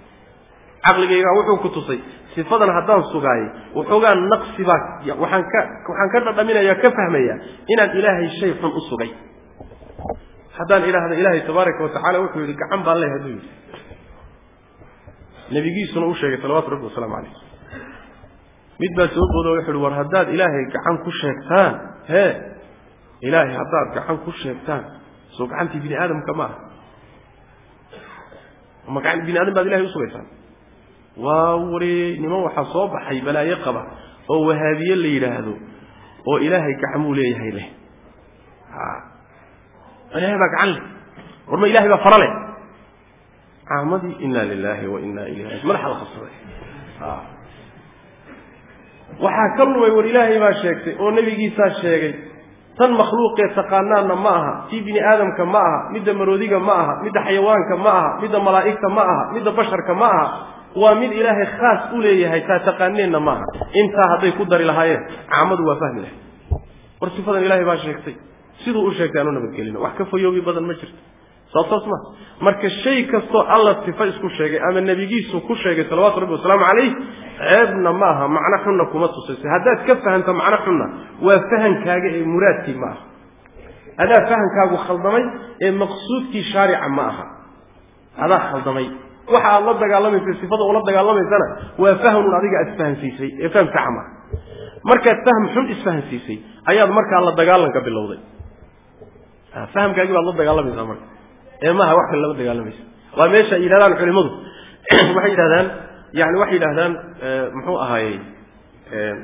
Caqligaygaa wuxuu ku tusay sifadan haddaan sugaayay waxoogaa naqsi baa waxaan ka waxaan ka dhadhaminaya ka fahmaya inaan ilaahay shay xun u sugay. Haddaan idhaahdo ilaahay tabaaraka watacala wuxuu yidhi gacan baan leh hadduu yidhi nebigiisuna u sheegay salawatu rabbi wasalaamu calayh. Mid baa soo boodo wuxu uhi war haddaad ilaahay gacan ku sheegtaan hee? Ilaahay haddaad gacan ku sheegtaan soo gacantii bini aadamka ma aha. Ma gacan bini aadam baad ilahay usugaysaan waa wari niman waxaa soo baxay balaayo qaba oo wahaabiye la yidhaahdo oo ilaahay gacmuu leeyahay leh. Ilahay baa gacan leh. War ma ilahay baa fara leh caamadii ina lilahi wa ina ilayhi madaxa la qabsaday waxaa ka lumay war ilaahay baa sheegtay oo nebigiisaa sheegay tan makhluuqee taqaanaanna ma aha tii bini aadamka ma aha midda maroodiga ma aha midda xayawaanka ma aha midda malaa'igta ma aha midda basharka ma aha waa mid ilaahay khaas u leeyahay taa taqaaneenna maaha intaa hadday ku dari lahaayeen caamadu waa fahmi lahay. War sifadan ilaahay baa sheegtay. Siduu u sheegtay aanu nabadgelino wax ka fayoobi badan ma jirto sababtaas ma marka shay kastoo alla sifa isku sheegay ama nebigiisu ku sheegay salawatu rabbi wasalaamu calayh ceebna ma aha macno xunna kuma tusayso. Haddaad ka fahamto macno xunna waa fahankaaga ee muraadkii ma aha. Adaa fahankaagu khaldamay ee maqsuudkii shaarica ma aha. Adaa khaldamay waxa aad la dagaalamaysa sifada ula dagaalamaysana waa fahmun adiga aad isfahansiisay ee fahm saxa maaha markaad fahm xun isfahansiisay ayaad markaa la dagaalanka bilowday. Fahamkaagii baad la dagaalamaysaa marka ee maaha wax kale lama dagaalamaysa waa meesha ay yidhahdaan culimadu waxay yidhahdaan yani waxay yidhahdaan muxuu ahaayey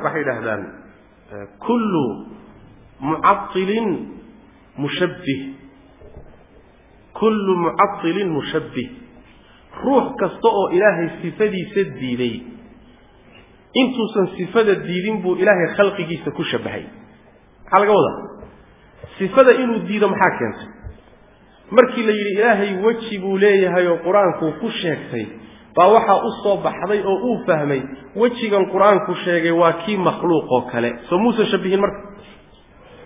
waxay yidhahdaan kullu mucailin mushabbih. Kullu mucailin mushabbih. Ruux kasta oo ilaahay sifadiisa diiday. Intuusan sifada diidin buu ilaahay khalqigiisa ku shabahay maxaa laga wadaa? Sifada inuu diido maxaa keentay markii la yidhi ilaahay weji buu leeyahay oo qur'aankuu ku sheegtay. Baa waxaa u soo baxday oo uu fahmay wejigan qur'aanku sheegay waa kii makhluuq oo kale. Soo muusan shabihin marka.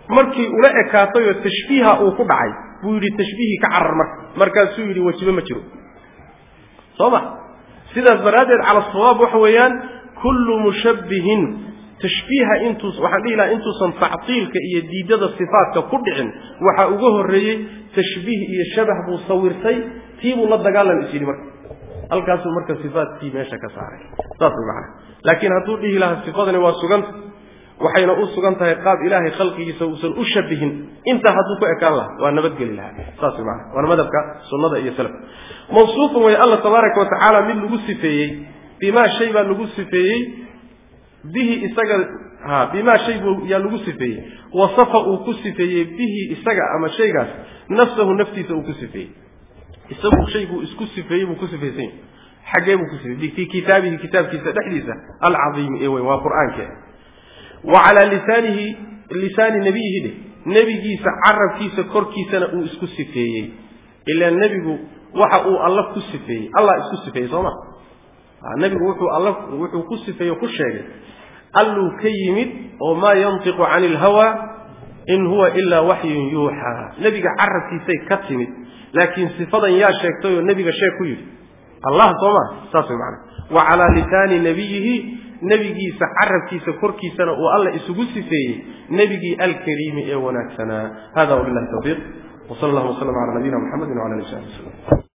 Markii ula ekaatay oo tashbiiha uu ku dhacay buu yidhi tashbiihii ka carar marka. Markaasuu yidhi wejiba ma jiro. Soo ma. Sidaas daraaddeed cala sawaab waxa weeyaan kullu mushabbihin. Tashbiiha intuus waxaan dhihi lahaa intuusan tactiilka iyo diidada sifaatka ku dhicin waxaa uga horreeyey tashbiih iyo shabah buu sawirtay tii buu la dagaalam is yidhi marka. Halkaasuu marka sifaatkii meesha ka saaray. Saas way macana laakiin hadduu dhihi lahaa sifadani waa suganta waxayna u sugan tahay qaab ilaahay khalqigiisa uusan u shabihin. Intaa hadduu ku ekaan lahaa waa nabadgeli lahaa. Saas way macana waana madhabka sunnada iyo salafka mawsuufun way alla tabaaraka wa mid lagu sifeeyey bimaa shay baa lagu sifeeyey bihi isaga ha bimaa shay buu yaa lagu sifeeyey. Wasafa uu ku sifeeyey bihi isaga ama shaygaas nafsahu naftiisa uu ku sifeeyey. Isagu shayguu isku sifeeyey buu ku sifaysan xaggee buu ku sifeeyey. Fii kitaabihi kitaabkiisa dhexdiisa alcadiimi ee weyn waa qur'aanke. Wa calaa lisaanihi lisaani nebiyihi dheh nebigiisa carabkiisa korkiisana uu isku sifeeyey. Ilaa nebigu waxa uu alla ku sifeeyey. Allah isku sifeeyey soo ma? Nebigu wuxuu alla wuxuu ku sifeeye ku sheegay alluu ka yimid oo maa yantiqu cani ilhawa in huwa ilaa waxyun yuuxaa nebiga carabkiisay ka timid laakiin sifadan yaa sheegtay oo nebiga sheeg ku yidhi. Allah soo ma saas way macana wa calaa lisaani nebiyihi nebigiisa carabkiisa korkiisana uu alla isugu sifeeyey nebigii alkariimi ee wanaagsanaa. Hada wabillahi tawfiiq. Wsala allahuma waslama cala nabiyina muxamedi wala ali sabi waslm